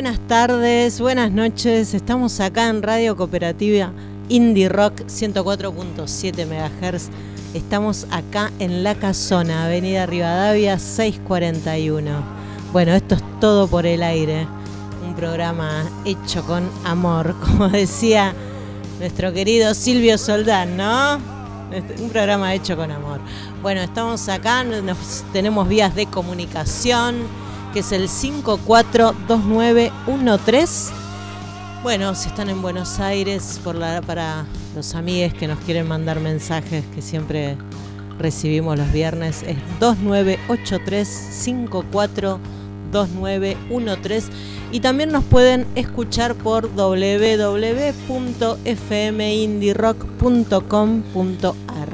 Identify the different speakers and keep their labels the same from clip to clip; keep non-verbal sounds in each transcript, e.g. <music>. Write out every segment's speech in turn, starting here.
Speaker 1: Buenas tardes, buenas noches. Estamos acá en Radio Cooperativa Indie Rock 104.7 MHz. Estamos acá en La Casona, Avenida Rivadavia 641. Bueno, esto es todo por el aire. Un programa hecho con amor, <laughs> como decía nuestro querido Silvio Soldán, ¿no? Este, un programa hecho con amor. Bueno, estamos acá, tenemos vías de comunicación que es el 542913. Bueno, si están en Buenos Aires, por la, para los amigos que nos quieren mandar mensajes que siempre recibimos los viernes, es 2983-542913. Y también nos pueden escuchar por www.fmindirock.com.ar.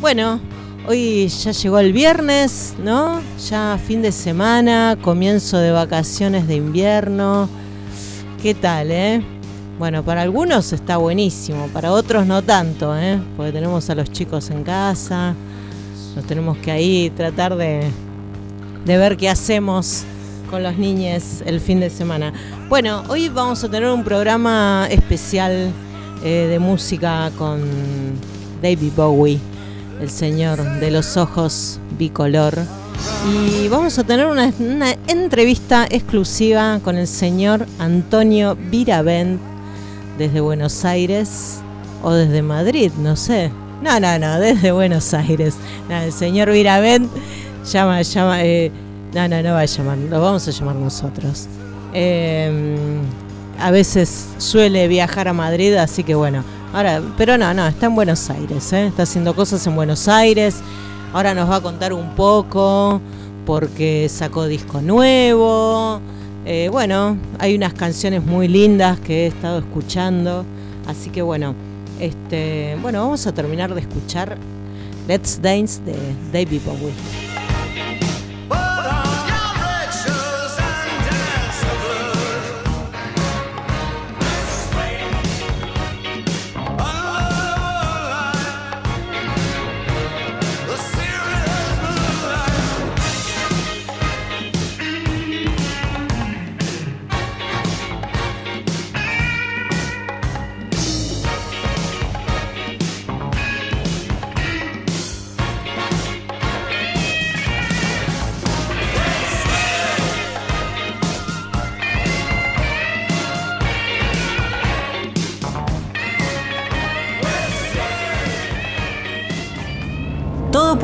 Speaker 1: Bueno, Hoy ya llegó el viernes, ¿no? Ya fin de semana, comienzo de vacaciones de invierno. ¿Qué tal, eh? Bueno, para algunos está buenísimo, para otros no tanto, ¿eh? Porque tenemos a los chicos en casa, nos tenemos que ahí tratar de, de ver qué hacemos con los niños el fin de semana. Bueno, hoy vamos a tener un programa especial eh, de música con David Bowie el señor de los ojos bicolor. Y vamos a tener una, entrevista exclusiva con el señor Antonio Viravent desde Buenos Aires o desde Madrid, no sé. No, no, no, desde Buenos Aires. el señor Viravent llama, llama, eh, no, no, no va a llamar, lo vamos a llamar nosotros. Em, a veces suele viajar a Madrid, así que bueno, Ahora, pero no, no, está en Buenos Aires, ¿eh? está haciendo cosas en Buenos Aires. Ahora nos va a contar un poco porque sacó disco nuevo. Eh, bueno, hay unas canciones muy lindas que he estado escuchando. Así que bueno, este, bueno, vamos a terminar de escuchar Let's Dance de David Bowie.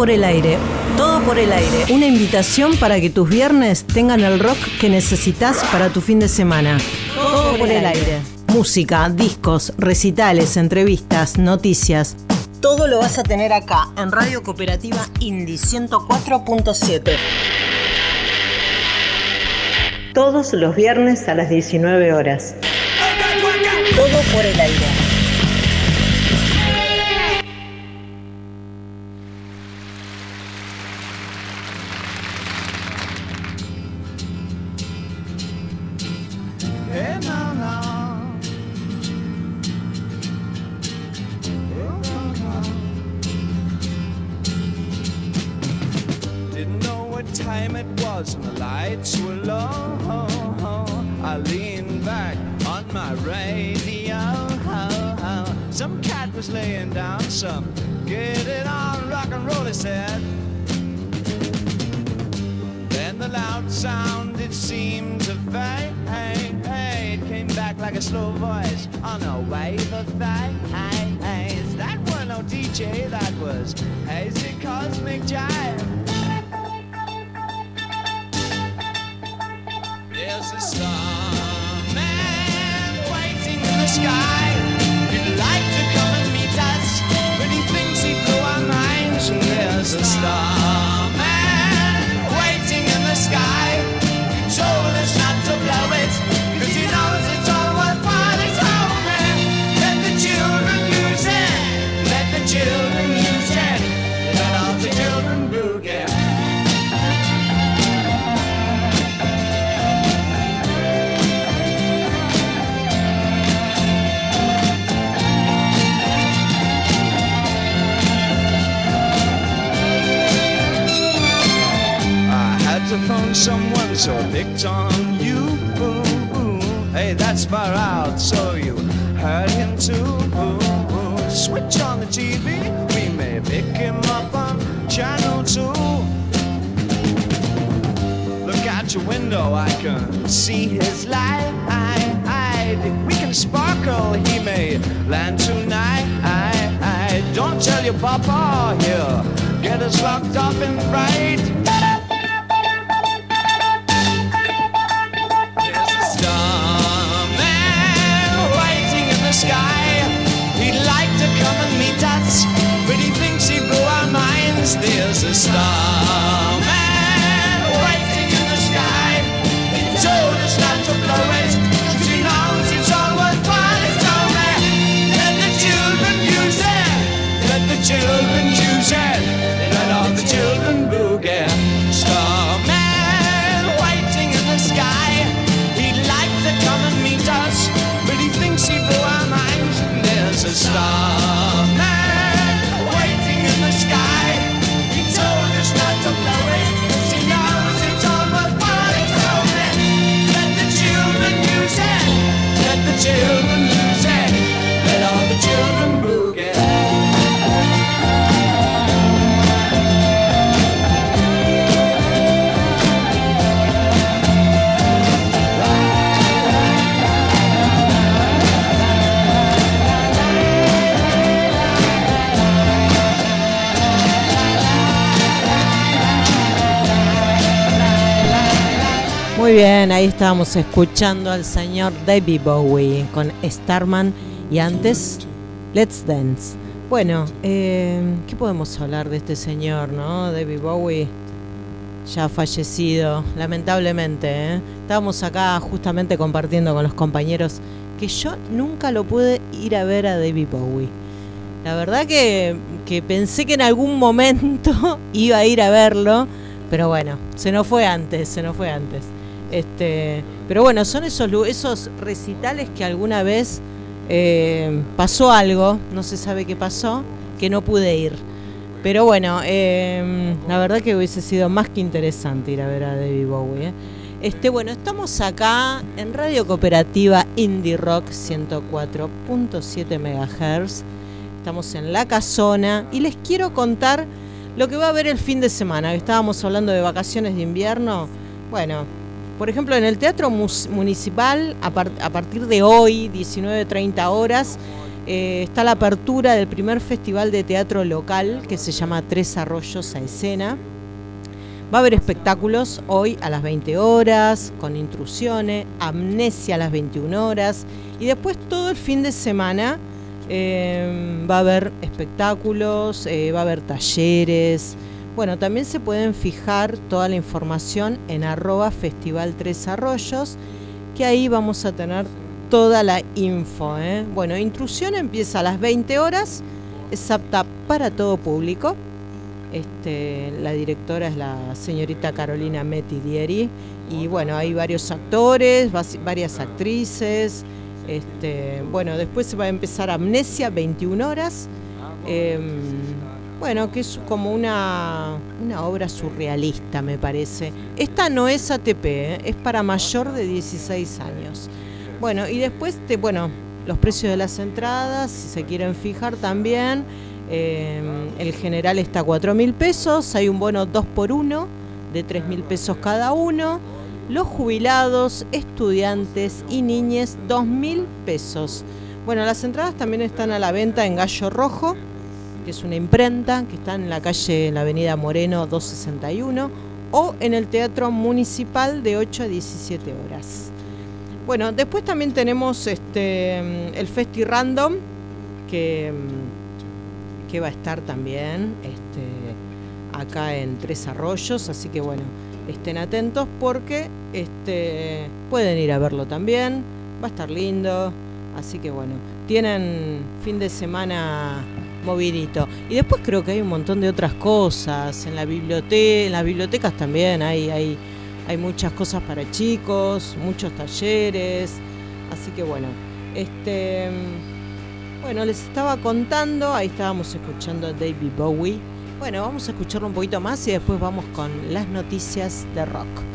Speaker 1: Por el aire. Todo por el aire. Una invitación para que tus viernes tengan el rock que necesitas para tu fin de semana. Todo, por el aire. Música, discos, recitales, entrevistas, noticias. Todo lo vas a tener acá en Radio Cooperativa Indie 104.7. Todos los viernes a las 19 horas. Todo por el aire.
Speaker 2: Picked on you.
Speaker 3: Hey, that's far out, so you heard him too. Switch on the TV, we may pick him up on channel two. Look out your window, I can see his light. We can sparkle, he may land tonight. Don't tell your papa, he'll get us locked up in fright.
Speaker 1: Muy bien, ahí estábamos escuchando al señor David Bowie con Starman y antes Let's Dance. Bueno, eh, ¿qué podemos hablar de este señor, no? David Bowie, ya fallecido, lamentablemente. ¿eh? Estábamos acá justamente compartiendo con los compañeros que yo nunca lo pude ir a ver a David Bowie. La verdad que, que pensé que en algún momento <laughs> iba a ir a verlo, pero bueno, se nos fue antes, se nos fue antes. Este, pero bueno, son esos, esos recitales que alguna vez eh, pasó algo, no se sabe qué pasó, que no pude ir. Pero bueno, eh, la verdad que hubiese sido más que interesante ir a ver a David Bowie. ¿eh? Este, bueno, estamos acá en Radio Cooperativa Indie Rock 104.7 MHz. Estamos en La Casona y les quiero contar lo que va a haber el fin de semana. Estábamos hablando de vacaciones de invierno. Bueno, por ejemplo, en el Teatro Municipal, a, partir de hoy, 19.30 horas, eh, está la apertura del primer festival de teatro local que se llama Tres Arroyos a Escena. Va a haber espectáculos hoy a las 20 horas, con intrusiones, amnesia a las 21 horas, y después todo el fin de semana eh, va a haber espectáculos, eh, va a haber talleres, bueno, también se pueden fijar toda la información en arroba Festival Tres Arroyos, que ahí vamos a tener toda la info. ¿eh? Bueno, intrusión empieza a las 20 horas, es apta para todo público. Este, la directora es la señorita Carolina Metidieri y bueno, hay varios actores, varias actrices. Este, bueno, después se va a empezar Amnesia, 21 horas. Em, bueno, que es como una, obra surrealista, me parece. Esta no es ATP, ¿eh? es para mayor de 16 años. Bueno, y después, bueno, los precios de las entradas, si se quieren fijar también. Eh, el general está a 4 mil pesos, hay un bono 2 por 1 de 3 mil pesos cada uno. Los jubilados, estudiantes y niñes, 2 mil pesos. Bueno, las entradas también están a la venta en Gallo Rojo es una imprenta que está en la calle, en la avenida Moreno 261, o en el Teatro Municipal de 8 a 17 horas. Bueno, después también tenemos este, el Festi Random, que, que va a estar también este, acá en Tres Arroyos, así que bueno, estén atentos porque este, pueden ir a verlo también, va a estar lindo, así que bueno, tienen fin de semana movidito. Y después creo que hay un montón de otras cosas. En la biblioteca, en las bibliotecas también hay, hay, hay muchas cosas para chicos, muchos talleres. Así que bueno, este bueno, les estaba contando, ahí estábamos escuchando a David Bowie. Bueno, vamos a escucharlo un poquito más y después vamos con las noticias de rock.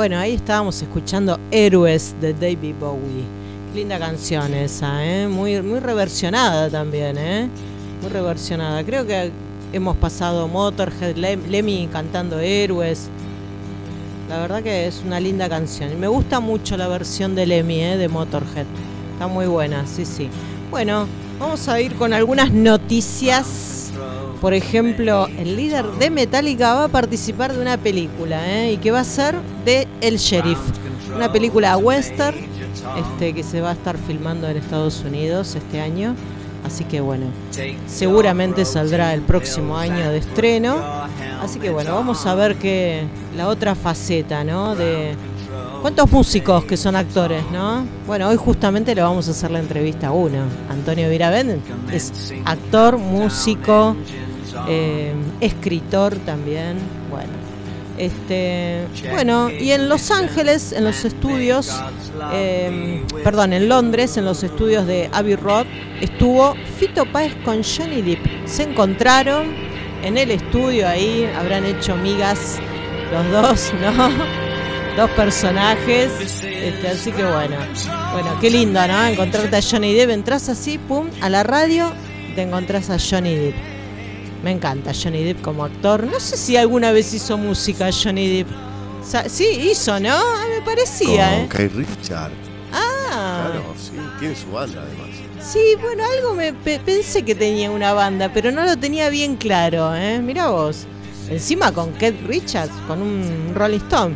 Speaker 1: Bueno, ahí estábamos escuchando Héroes de David Bowie. Linda canción esa, ¿eh? Muy, muy reversionada también, ¿eh? Muy reversionada. Creo que hemos pasado Motorhead, Lem- Lemmy cantando Héroes. La verdad que es una linda canción. Y me gusta mucho la versión de Lemmy, ¿eh? De Motorhead. Está muy buena, sí, sí. Bueno, vamos a ir con algunas noticias. Por ejemplo, el líder de Metallica va a participar de una película, ¿eh? y que va a ser de El Sheriff, una película western este, que se va a estar filmando en Estados Unidos este año. Así que bueno, seguramente saldrá el próximo año de estreno. Así que bueno, vamos a ver que la otra faceta, ¿no? De cuántos músicos que son actores, ¿no? Bueno, hoy justamente le vamos a hacer la entrevista a uno. Antonio Viravent es actor, músico, eh, escritor también. Bueno, este, bueno, y en Los Ángeles, en los estudios, eh, perdón, en Londres, en los estudios de Abbey Road, estuvo Fito Páez con Johnny Depp. Se encontraron en el estudio ahí, habrán hecho migas los dos, ¿no? <laughs> Dos personajes. Este, así que bueno, bueno, qué lindo, ¿no? Encontrarte a Johnny Depp, entras así, pum, a la radio, te encontrás a Johnny Depp. Me encanta Johnny Depp como actor. No sé si alguna vez hizo música Johnny Depp. O sea, sí, hizo, ¿no? Ah, me parecía,
Speaker 4: Con
Speaker 1: ¿eh?
Speaker 4: Richard.
Speaker 1: Ah,
Speaker 4: Claro, sí, tiene su banda además.
Speaker 1: sí, bueno, algo me pe- pensé que tenía una banda, pero no lo tenía bien claro, ¿eh? Mirá vos. Encima con Kate Richards, con un Rolling Stone.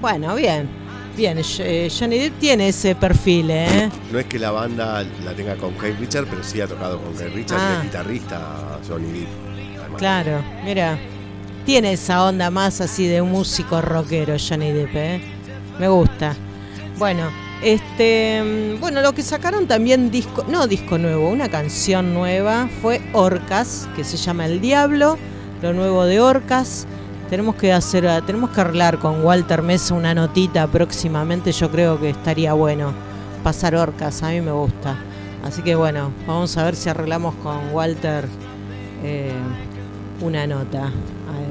Speaker 1: Bueno, bien. Bien, eh, Johnny Depp tiene ese perfil, ¿eh?
Speaker 4: No es que la banda la tenga con Kate Richard, pero sí ha tocado con Kate Richard,
Speaker 1: Ah.
Speaker 4: es guitarrista Johnny Depp. además.
Speaker 1: Claro, mira. Tiene esa onda más así de un músico rockero, Johnny Depp, ¿eh? Me gusta. Bueno, Este, mm, bueno, lo que sacaron también disco, no disco nuevo, una canción nueva fue Orcas, que se llama El Diablo, lo nuevo de Orcas. Tenemos que hacer, eh, tenemos que arreglar con Walter Mesa una notita próximamente. Yo creo que estaría bueno pasar Orcas, a mí me gusta. Así que bueno, vamos a ver si arreglamos con Walter eh, una nota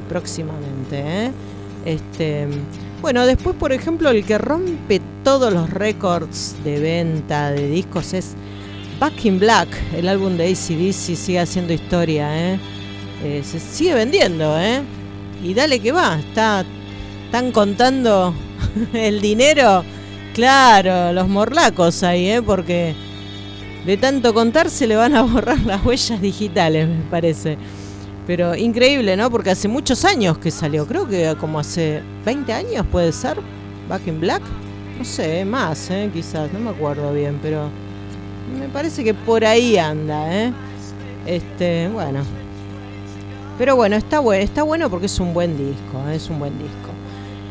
Speaker 1: próximamente. ¿eh? Este, bueno, después, por ejemplo, el que rompe todos los récords de venta de discos es Back in Black, el álbum de ACDC sigue haciendo historia, ¿eh? Eh, se sigue vendiendo, ¿eh? Y dale que va, está, están contando <laughs> el dinero, claro, los morlacos ahí, ¿eh? Porque de tanto contar se le van a <laughs> borrar las huellas digitales, me parece. Pero increíble, ¿no? Porque hace muchos años que salió, creo que como hace 20 años puede ser, Back in Black. No sé, más, ¿eh? quizás, no me acuerdo bien, pero me parece que por ahí anda, ¿eh? Este, bueno. Pero bueno, está bueno, está bueno porque es un buen disco, ¿eh? es un buen disco.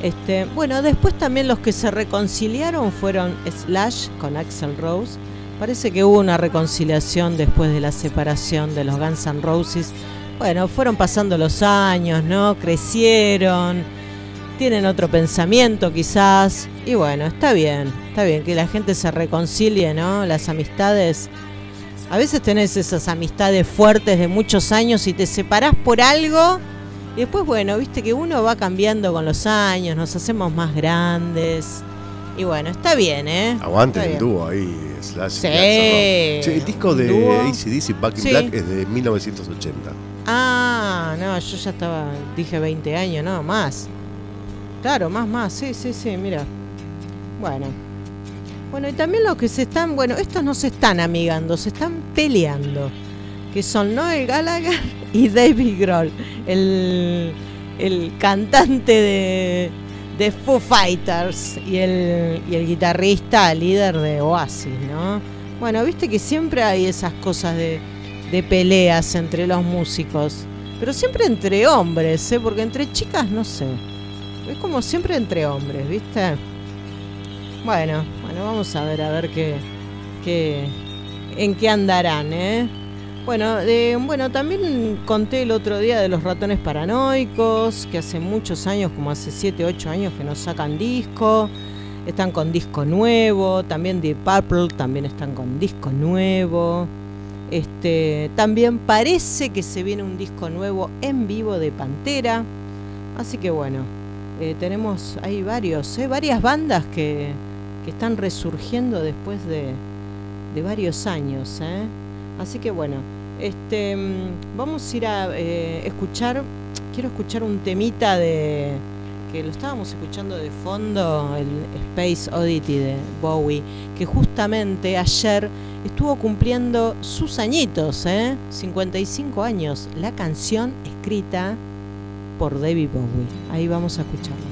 Speaker 1: Este, bueno, después también los que se reconciliaron fueron Slash con Axel Rose. Parece que hubo una reconciliación después de la separación de los Guns N' Roses. Bueno, fueron pasando los años, ¿no? Crecieron, tienen otro pensamiento quizás. Y bueno, está bien, está bien que la gente se reconcilie, ¿no? Las amistades. A veces tenés esas amistades fuertes de muchos años y te separás por algo. Y después, bueno, viste que uno va cambiando con los años, nos hacemos más grandes. Y bueno, está bien, ¿eh?
Speaker 4: Aguante el dúo ahí, Slash.
Speaker 1: Sí.
Speaker 4: y. Che, el disco de. ACDC, Back in
Speaker 1: Sí.
Speaker 4: Black, es de 1980.
Speaker 1: Ah, no, yo ya estaba, dije 20 años, no, más. Claro, más, más, sí, sí, sí, mira. Bueno. Bueno, y también los que se están, bueno, estos no se están amigando, se están peleando. Que son Noel Gallagher <laughs> y David Grohl, el, el cantante de, de Foo Fighters y el, y el guitarrista, líder de Oasis, ¿no? Bueno, viste que siempre hay esas cosas de, de peleas entre los músicos, pero siempre entre hombres, ¿eh? porque entre chicas no sé. Es como siempre entre hombres, ¿viste? Bueno, bueno, vamos a ver, a ver qué, qué en qué andarán, ¿eh? Bueno, eh, bueno, también conté el otro día de los ratones paranoicos, que hace muchos años, como hace 7, 8 años que no sacan disco. Están con disco nuevo, también Deep Purple también están con disco nuevo. Este, también parece que se viene un disco nuevo en vivo de Pantera. Así que bueno, eh, tenemos hay varios, varias bandas que, que están resurgiendo después de, de varios años. ¿eh? Así que bueno, este, mm, vamos a ir a eh, escuchar, quiero escuchar un temita de que lo estábamos escuchando de fondo, el Space Oddity de Bowie, que justamente ayer estuvo cumpliendo sus añitos, ¿eh? 55 años, la canción escrita por David Bowie. Ahí vamos a escucharla.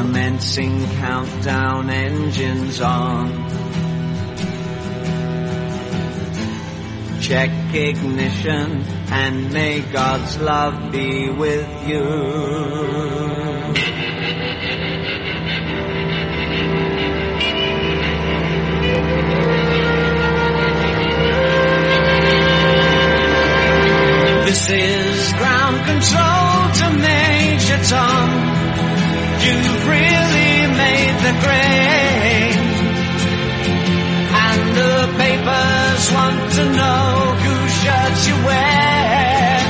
Speaker 3: Commencing countdown engines on. Check ignition and may God's love be with you. This is ground control to Major Tom. You've really made the grade. And the papers want to know whose shirts you wear.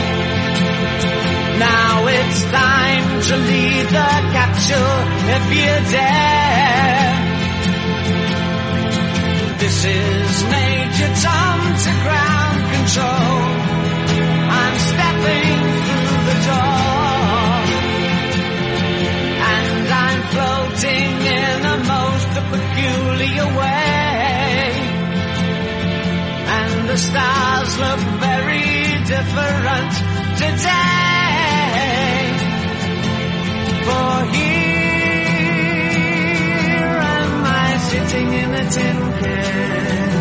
Speaker 3: Now it's time to lead the capsule if you dare. This is Major Tom to ground control. acting in the most peculiar way. And the stars look very different today. For here am I sitting in a tin can.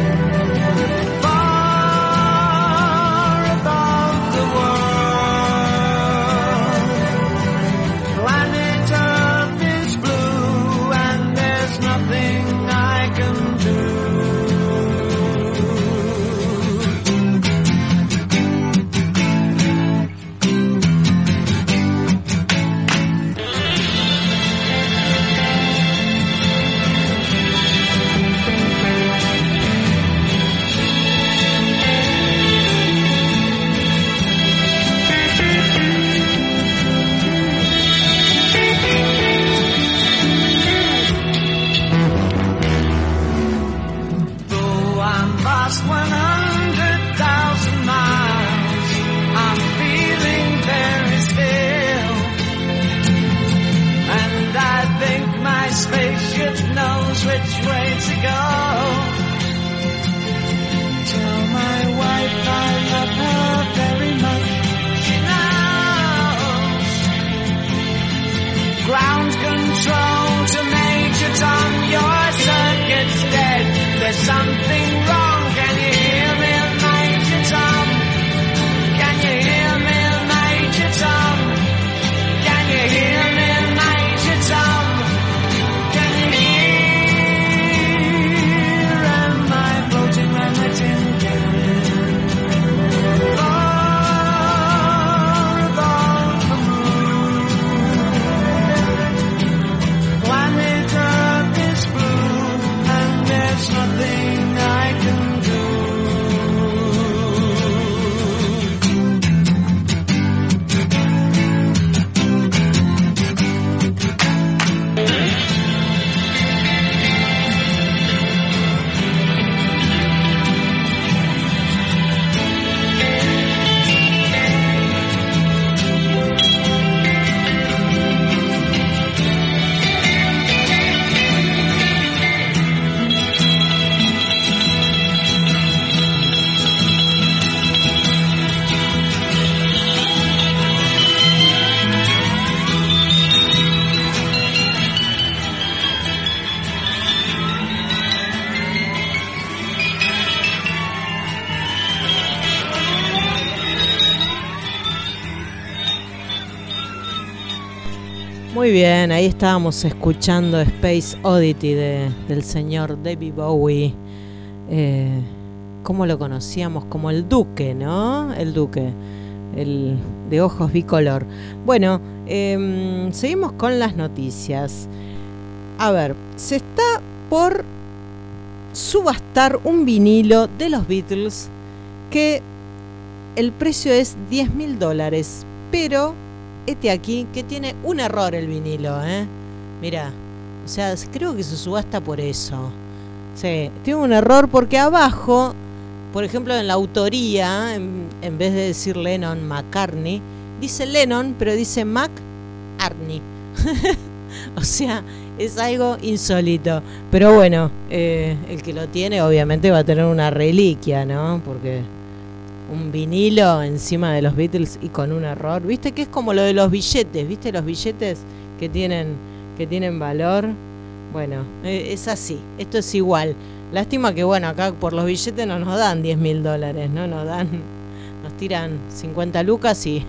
Speaker 1: Ahí estábamos escuchando Space Oddity de- del señor David Bowie. Eh, ¿Cómo lo conocíamos? Como el Duque, ¿no? El Duque, el de ojos bicolor. Bueno, em, seguimos con las noticias. A ver, se está por subastar un vinilo de los Beatles que el precio es 10 mil dólares, pero este aquí que tiene un error el vinilo, ¿eh? Mira, o sea, creo que se subasta por eso. Sí, tiene un error porque abajo, por ejemplo, en la autoría, en, en vez de decir Lennon McCartney, dice Lennon, pero dice McCartney. <laughs> o sea, es algo insólito. Pero bueno, eh, el que lo tiene obviamente va a tener una reliquia, ¿no? Porque un vinilo encima de los Beatles y con un error. ¿Viste que es como lo de los billetes? ¿Viste los billetes que tienen que tienen valor? Bueno, eh, es así. Esto es igual. Lástima que bueno, acá por los billetes no nos dan 10 mil dólares, ¿no? Nos dan, nos tiran 50 lucas y,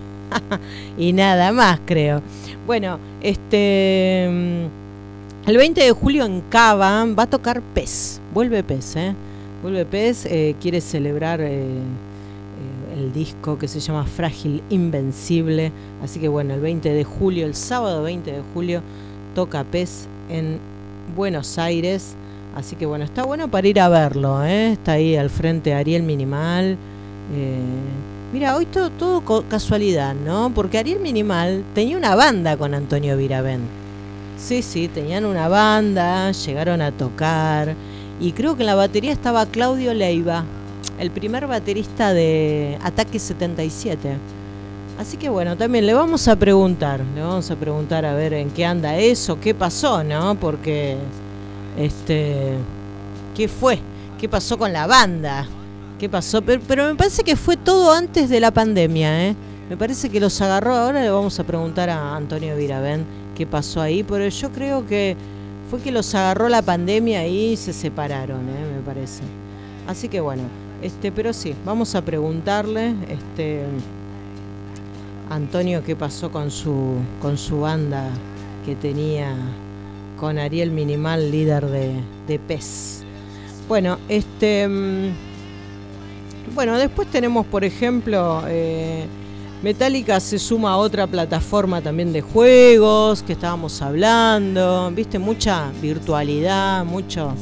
Speaker 1: <laughs> y nada más, creo. Bueno, este mm, el 20 de julio en Cava va a tocar Pez. Vuelve Pez, ¿eh? Vuelve Pez, eh, quiere celebrar eh, el disco que se llama Frágil Invencible. Así que bueno, el 20 de julio, el sábado 20 de julio, toca Pez en Buenos Aires. Así que bueno, está bueno para ir a verlo. ¿eh? Está ahí al frente Ariel Minimal. Eh, mira, hoy todo, todo casualidad, ¿no? Porque Ariel Minimal tenía una banda con Antonio Viravent. Sí, sí, tenían una banda, llegaron a tocar. Y creo que en la batería estaba Claudio Leiva, el primer baterista de Ataque 77. Así que bueno, también le vamos a preguntar, le vamos a preguntar a ver en qué anda eso, qué pasó, ¿no? Porque, este, ¿qué fue? ¿Qué pasó con la banda? ¿Qué pasó? Pero, me parece que fue todo antes de la pandemia, ¿eh? Me parece que los agarró. Ahora le vamos a preguntar a Antonio Viravén qué pasó ahí, pero yo creo que fue que los agarró la pandemia y se separaron, ¿eh? me parece. Así que bueno, este, pero sí, vamos a preguntarle, este, Antonio qué pasó con su, con su banda que tenía con Ariel Minimal, líder de, de PES. Bueno, este. mm, Bueno, después tenemos, por ejemplo, eh, Metallica se suma a otra plataforma también de juegos que estábamos hablando. Viste, mucha virtualidad, mucho,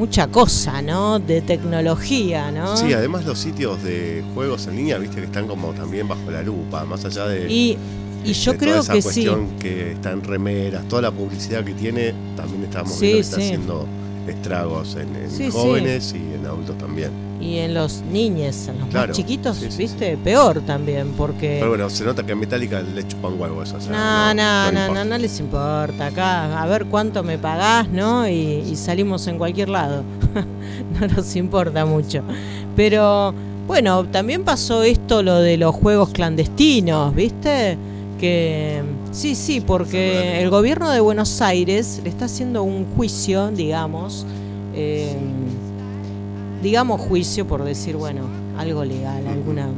Speaker 1: mucha cosa, ¿no? De tecnología, ¿no?
Speaker 4: Sí, además los sitios de juegos en línea, viste que están como también bajo la lupa, más allá de,
Speaker 1: y, y yo
Speaker 4: de
Speaker 1: creo
Speaker 4: toda esa
Speaker 1: que sí.
Speaker 4: cuestión que está en remeras, toda la publicidad que tiene, también estamos
Speaker 1: Sí,
Speaker 4: viendo que está
Speaker 1: sí.
Speaker 4: haciendo estragos en, en
Speaker 1: Sí, sí.
Speaker 4: jóvenes y en adultos también.
Speaker 1: Y en los niños, en los
Speaker 4: Claro,
Speaker 1: más chiquitos,
Speaker 4: sí,
Speaker 1: viste, peor también, porque.
Speaker 4: Pero bueno, se nota que a Metallica le chupan huevo eso. o sea,
Speaker 1: No, no, no, no, no les importa. Acá, a ver cuánto me pagás, ¿no? Y, y salimos en cualquier lado. <laughs> no nos importa mucho. Pero, bueno, también pasó esto, lo de los juegos clandestinos, ¿viste? Que sí, sí, porque el gobierno de Buenos Aires le está haciendo un juicio, digamos, eh, digamos juicio por decir, bueno, algo legal, alguna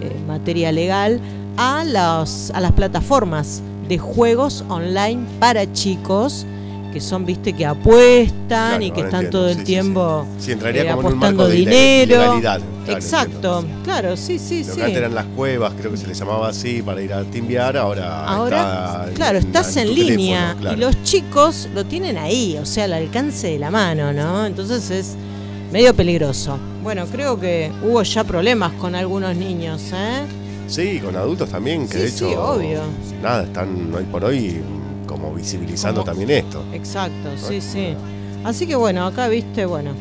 Speaker 1: eh, materia legal, a, las a las plataformas de juegos online para chicos que son, viste, que apuestan
Speaker 4: Claro,
Speaker 1: y que están
Speaker 4: entiendo,
Speaker 1: todo el
Speaker 4: sí, sí,
Speaker 1: tiempo
Speaker 4: Sí, entraría
Speaker 1: eh,
Speaker 4: como en un
Speaker 1: apostando
Speaker 4: marco
Speaker 1: dinero.
Speaker 4: Claro,
Speaker 1: Exacto,
Speaker 4: entiendo.
Speaker 1: claro, sí, sí,
Speaker 4: Lo
Speaker 1: sí.
Speaker 4: que antes eran las cuevas, creo que se les llamaba así, para ir a timbiar, ahora,
Speaker 1: Ahora,
Speaker 4: está
Speaker 1: claro, estás en
Speaker 4: tu
Speaker 1: línea
Speaker 4: teléfono, claro.
Speaker 1: y los chicos lo tienen ahí, o sea, al alcance de la mano, ¿no? Entonces es medio peligroso. Bueno, creo que hubo ya problemas con algunos niños, ¿eh?
Speaker 4: Sí, con adultos también, que
Speaker 1: Sí,
Speaker 4: de
Speaker 1: sí,
Speaker 4: hecho,
Speaker 1: obvio.
Speaker 4: nada, están hoy por hoy como visibilizando
Speaker 1: Como-
Speaker 4: también esto.
Speaker 1: Exacto, sí, sí. Así que bueno, acá viste, bueno.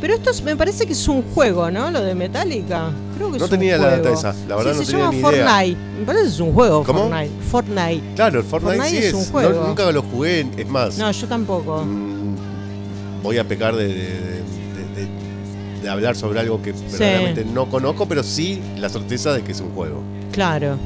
Speaker 1: Pero esto es- me parece que es un juego, ¿no? Lo de Metallica. Creo que
Speaker 4: No
Speaker 1: es un
Speaker 4: tenía la
Speaker 1: juego.
Speaker 4: data esa, la verdad
Speaker 1: Sí,
Speaker 4: no
Speaker 1: se
Speaker 4: tenía
Speaker 1: llama
Speaker 4: ni idea.
Speaker 1: Fortnite. Me parece que es un juego,
Speaker 4: ¿Cómo?
Speaker 1: Fortnite. Fortnite.
Speaker 4: Claro, el Fortnite,
Speaker 1: Fortnite
Speaker 4: sí
Speaker 1: es un
Speaker 4: no-
Speaker 1: juego.
Speaker 4: nunca lo jugué, es más,
Speaker 1: No, yo tampoco.
Speaker 4: mm, voy a pecar de, de- de- de- de hablar sobre algo que verdaderamente no conozco, pero sí la certeza de que es un juego.
Speaker 1: Claro.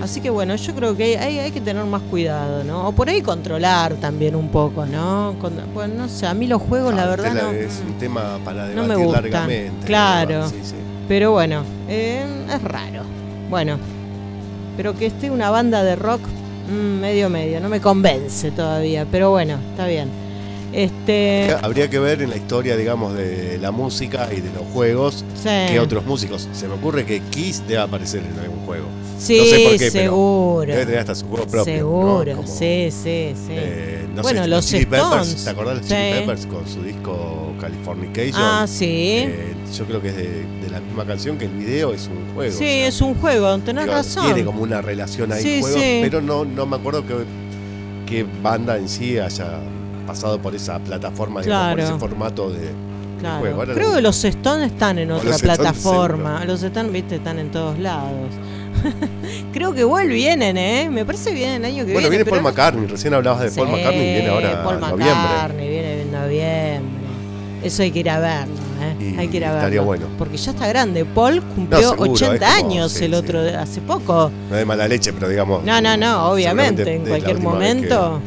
Speaker 4: Sí,
Speaker 1: Así que bueno, yo creo que hay, hay- que tener más cuidado, ¿no? O por ahí controlar también un poco, ¿no? Con- bueno, no sé, a mí los juegos, la
Speaker 4: Ah,
Speaker 1: verdad, no.
Speaker 4: Es un tema para
Speaker 1: no me
Speaker 4: debatir largamente.
Speaker 1: Claro.
Speaker 4: Sí, sí.
Speaker 1: Pero bueno, eh, es raro. Bueno, pero que esté una banda de rock mm, medio medio, no me convence todavía, pero bueno, está bien. Este,
Speaker 4: Habría que ver en la historia, digamos, de la música y de los juegos,
Speaker 1: sí,
Speaker 4: que otros músicos. Se me ocurre que Kiss debe aparecer en algún juego.
Speaker 1: sí,
Speaker 4: no sé por qué, pero
Speaker 1: seguro,
Speaker 4: Debe tener hasta su juego propio.
Speaker 1: seguro,
Speaker 4: ¿no? Como,
Speaker 1: sí, sí, sí.
Speaker 4: eh, no
Speaker 1: Bueno,
Speaker 4: sé,
Speaker 1: los
Speaker 4: Chili Peppers, ¿te acordás de los
Speaker 1: sí.
Speaker 4: Chili Peppers con su disco Californication?
Speaker 1: ah, sí,
Speaker 4: Eh, yo creo que es de, de la misma canción que el video es un juego.
Speaker 1: sí,
Speaker 4: o sea,
Speaker 1: es un juego, tenés
Speaker 4: digo,
Speaker 1: razón.
Speaker 4: Tiene como una relación ahí,
Speaker 1: Sí,
Speaker 4: pero no, no me acuerdo que, qué banda en sí haya pasado por esa plataforma, digamos,
Speaker 1: Claro.
Speaker 4: por ese formato de,
Speaker 1: Claro.
Speaker 4: juego. Ahora
Speaker 1: Creo
Speaker 4: no-
Speaker 1: que los Stones están en otra
Speaker 4: los
Speaker 1: plataforma. Los Stones, viste, están en todos lados. <laughs> Creo que igual vienen, ¿eh? Me parece bien el año que
Speaker 4: Bueno, viene
Speaker 1: viene.
Speaker 4: Paul McCartney, recién hablabas de Paul McCartney, viene ahora
Speaker 1: Paul
Speaker 4: en noviembre.
Speaker 1: McCartney viene en noviembre. Eso hay que ir a verlo, ¿eh?
Speaker 4: Y
Speaker 1: hay que ir a verlo.
Speaker 4: estaría bueno.
Speaker 1: Porque ya está grande. Paul cumplió
Speaker 4: No, seguro,
Speaker 1: 80
Speaker 4: es como-
Speaker 1: años
Speaker 4: sí,
Speaker 1: el
Speaker 4: sí.
Speaker 1: otro, hace poco.
Speaker 4: No de mala leche, pero digamos.
Speaker 1: No, no, no, obviamente. En cualquier momento.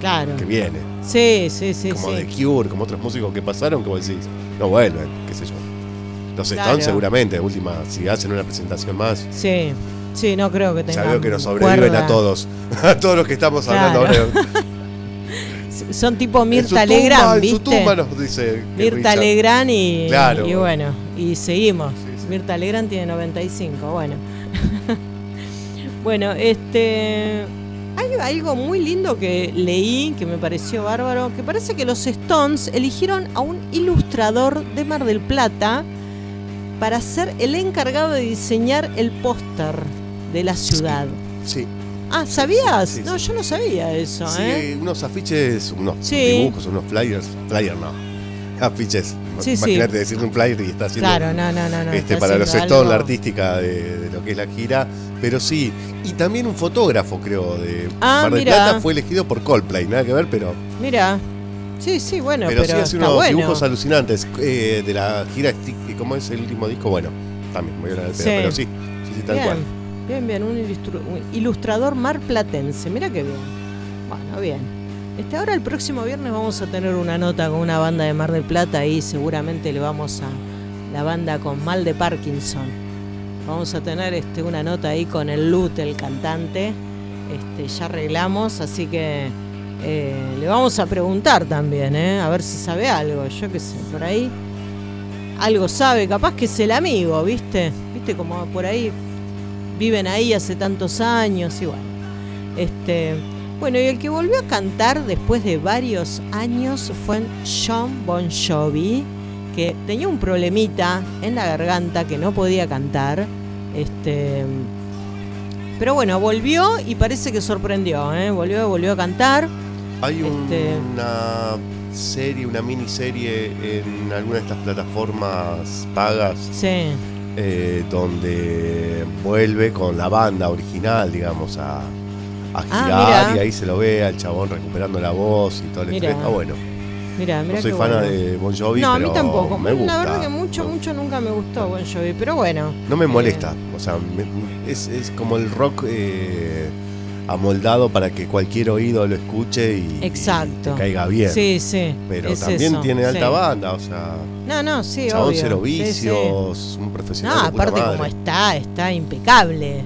Speaker 1: Claro.
Speaker 4: Que viene.
Speaker 1: Sí, sí, sí,
Speaker 4: como
Speaker 1: sí.
Speaker 4: The Cure, como otros músicos que pasaron, que vos decís, no vuelven, qué sé yo. Los
Speaker 1: Claro.
Speaker 4: Stones seguramente, de última, si hacen una presentación más,
Speaker 1: Sí, sí, no creo que tengan
Speaker 4: veo que nos sobreviven
Speaker 1: cuerda.
Speaker 4: a todos. <laughs> A todos los que estamos
Speaker 1: Claro.
Speaker 4: hablando ahora. <laughs>
Speaker 1: Son tipo Mirta Legrand,
Speaker 4: En
Speaker 1: ¿viste?
Speaker 4: su tumba nos dice
Speaker 1: Mirta. Legrand y,
Speaker 4: Claro.
Speaker 1: y bueno, y seguimos.
Speaker 4: Sí, sí.
Speaker 1: Mirta Legrand tiene 95, bueno. <laughs> bueno, este hay algo muy lindo que leí que me pareció bárbaro, que parece que los Stones eligieron a un ilustrador de Mar del Plata para ser el encargado de diseñar el póster de la ciudad.
Speaker 4: Sí,
Speaker 1: Ah, ¿sabías?
Speaker 4: Sí, sí,
Speaker 1: no, yo no sabía eso,
Speaker 4: sí,
Speaker 1: ¿eh?
Speaker 4: unos afiches, unos dibujos, unos flyers. Flyer no. Afiches.
Speaker 1: Sí, sí.
Speaker 4: Imagínate decir un flyer y está haciendo
Speaker 1: Claro, no, no, no.
Speaker 4: este, para los Stones, la artística de, de lo que es la gira. Pero sí, y también un fotógrafo, creo, de
Speaker 1: Ah,
Speaker 4: Mar del. Plata fue elegido por Coldplay, nada que ver, pero
Speaker 1: Mira, Sí, sí, bueno,
Speaker 4: pero,
Speaker 1: pero,
Speaker 4: sí hace unos
Speaker 1: bueno.
Speaker 4: dibujos alucinantes. eh, de la gira, Stick- ¿cómo es el último disco? Bueno, también voy a hablar del
Speaker 1: Sí.
Speaker 4: pero sí, sí, sí, tal
Speaker 1: bien,
Speaker 4: cual.
Speaker 1: bien, bien, un, ilustru- un ilustrador marplatense, mira qué bien. Bueno, bien. Este, ahora el próximo viernes vamos a tener una nota con una banda de Mar del Plata y seguramente le vamos a la banda con mal de Parkinson. Vamos a tener este, una nota ahí con el Lut, el cantante. Este, ya arreglamos, así que eh, le vamos a preguntar también, ¿eh? a ver si sabe algo. Yo qué sé, por ahí algo sabe, capaz que es el amigo, ¿viste? ¿Viste como por ahí viven ahí hace tantos años y bueno. Este, bueno, y el que volvió a cantar después de varios años fue John Bon Jovi, que tenía un problemita en la garganta que no podía cantar. Este, pero bueno, volvió y parece que sorprendió, ¿eh? Volvió, volvió a cantar.
Speaker 4: Hay
Speaker 1: Este-
Speaker 4: una serie, una miniserie en alguna de estas plataformas pagas
Speaker 1: Sí,
Speaker 4: eh, donde vuelve con la banda original, digamos, a, a girar
Speaker 1: Ah, mira.
Speaker 4: y ahí se lo ve al chabón recuperando la voz y todo el
Speaker 1: Mira.
Speaker 4: Está bueno.
Speaker 1: mira, mira
Speaker 4: No soy fan
Speaker 1: bueno.
Speaker 4: de Bon Jovi,
Speaker 1: No, a
Speaker 4: pero
Speaker 1: mí tampoco.
Speaker 4: me gusta.
Speaker 1: La verdad que mucho, mucho nunca me gustó Bon Jovi, pero bueno.
Speaker 4: no me molesta. O sea, me- es, es como el rock eh, amoldado para que cualquier oído lo escuche y, y
Speaker 1: Exacto.
Speaker 4: te caiga bien.
Speaker 1: Sí, sí.
Speaker 4: Pero
Speaker 1: es
Speaker 4: también
Speaker 1: eso,
Speaker 4: tiene alta
Speaker 1: sí.
Speaker 4: banda, o sea,
Speaker 1: No, no, sí,
Speaker 4: chabón
Speaker 1: obvio.
Speaker 4: cero
Speaker 1: Sí, sí.
Speaker 4: vicios, un profesional.
Speaker 1: No,
Speaker 4: de puta
Speaker 1: aparte
Speaker 4: madre.
Speaker 1: como está, está impecable.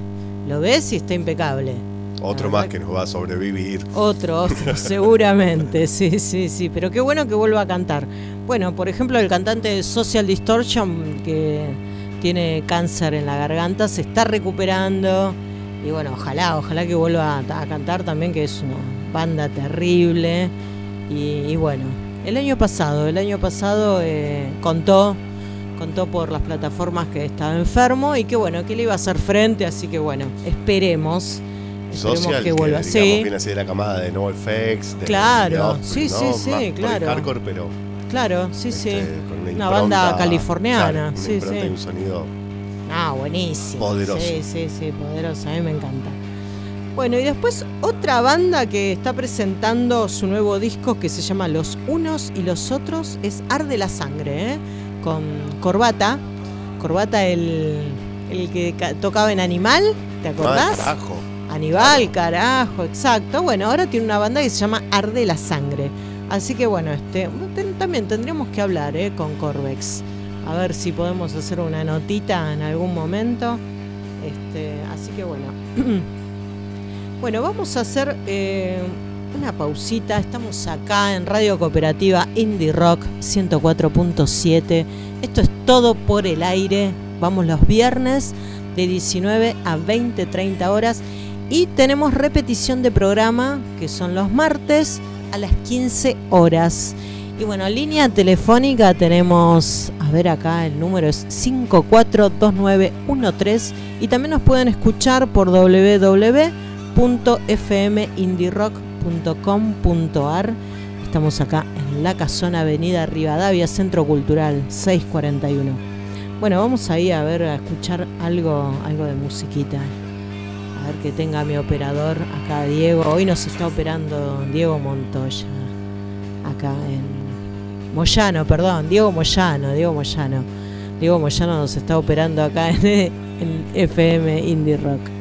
Speaker 1: Lo ves y está impecable.
Speaker 4: Otro más que nos va a sobrevivir.
Speaker 1: Otro, otro, <laughs> seguramente, sí, sí, sí. Pero qué bueno que vuelva a cantar. Bueno, por ejemplo, el cantante de Social Distortion, que tiene cáncer en la garganta, se está recuperando. Y bueno, ojalá, ojalá que vuelva a, a cantar también, que es una banda terrible. Y, y bueno, el año pasado, el año pasado eh, contó, contó por las plataformas que estaba enfermo y que bueno, que le iba a hacer frente, así que bueno, esperemos. Esperemos
Speaker 4: Social,
Speaker 1: que vuelva.
Speaker 4: digamos,
Speaker 1: sí.
Speaker 4: viene así de la camada de NoFX, de
Speaker 1: Claro,
Speaker 4: de
Speaker 1: sí,
Speaker 4: ¿no?
Speaker 1: sí, sí,
Speaker 4: Más
Speaker 1: claro.
Speaker 4: hardcore, pero
Speaker 1: Claro, sí, sí.
Speaker 4: este, con una,
Speaker 1: Una banda californiana,
Speaker 4: claro,
Speaker 1: sí, sí.
Speaker 4: y un sonido
Speaker 1: Ah, buenísimo.
Speaker 4: Poderoso.
Speaker 1: Sí, sí, sí, poderoso. A mí me encanta. Bueno, y después otra banda que está presentando su nuevo disco que se llama Los Unos y los Otros es Arde la Sangre, ¿eh? con Corbata. Corbata, el, el que ca- tocaba en Animal, ¿te
Speaker 4: Ah,
Speaker 1: acordás?
Speaker 4: carajo.
Speaker 1: Aníbal, carajo, exacto. Bueno, ahora tiene una banda que se llama Arde la Sangre. Así que bueno, este también tendríamos que hablar eh, con Corvex. A ver si podemos hacer una notita en algún momento. Este, así que bueno. <clears throat> bueno, vamos a hacer eh, una pausita. Estamos acá en Radio Cooperativa Indie Rock 104.7. Esto es todo por el aire. Vamos los viernes de 19 a 20, 30 horas. Y tenemos repetición de programa, que son los martes a las 15 horas. Y bueno, línea telefónica tenemos, a ver acá, el número es 542913 y también nos pueden escuchar por www.fmindirock.com.ar. Estamos acá en la casona Avenida Rivadavia, Centro Cultural 641. Bueno, vamos ahí a ver, a escuchar algo, algo de musiquita. Que tenga mi operador acá, Diego. Hoy nos está operando Diego Montoya. Acá en Moyano, perdón, Diego Moyano, Diego Moyano. Diego Moyano nos está operando acá <laughs> en FM Indie Rock.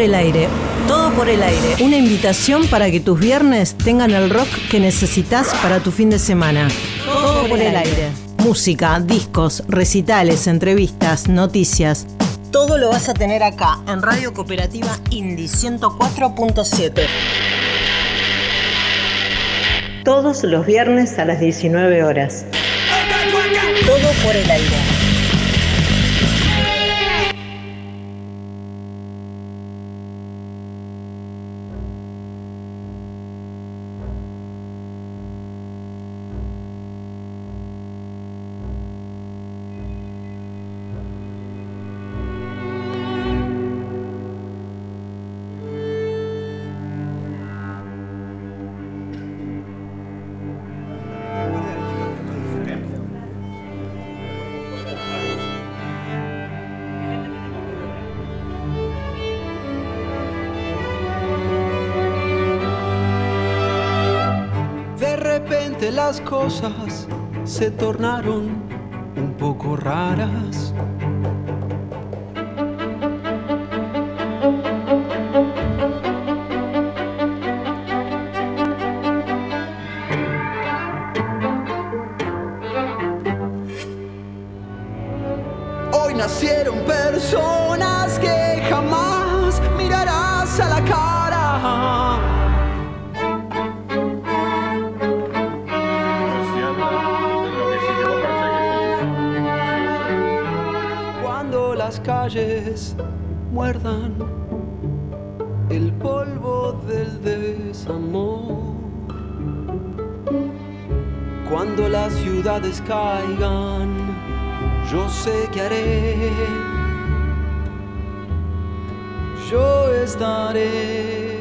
Speaker 1: el aire. Todo por el aire. Una invitación para que tus viernes tengan el rock que necesitas para tu fin de semana. Todo, por, el, aire. aire. Música, discos, recitales, entrevistas, noticias. Todo lo vas a tener acá en Radio Cooperativa Indie 104.7. Todos los viernes a las 19 horas. Todo por el aire.
Speaker 5: se tornaron calles muerdan el polvo del desamor. Cuando las ciudades caigan, yo sé que haré. Yo estaré.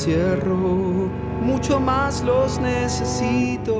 Speaker 5: encierro, mucho más los necesito.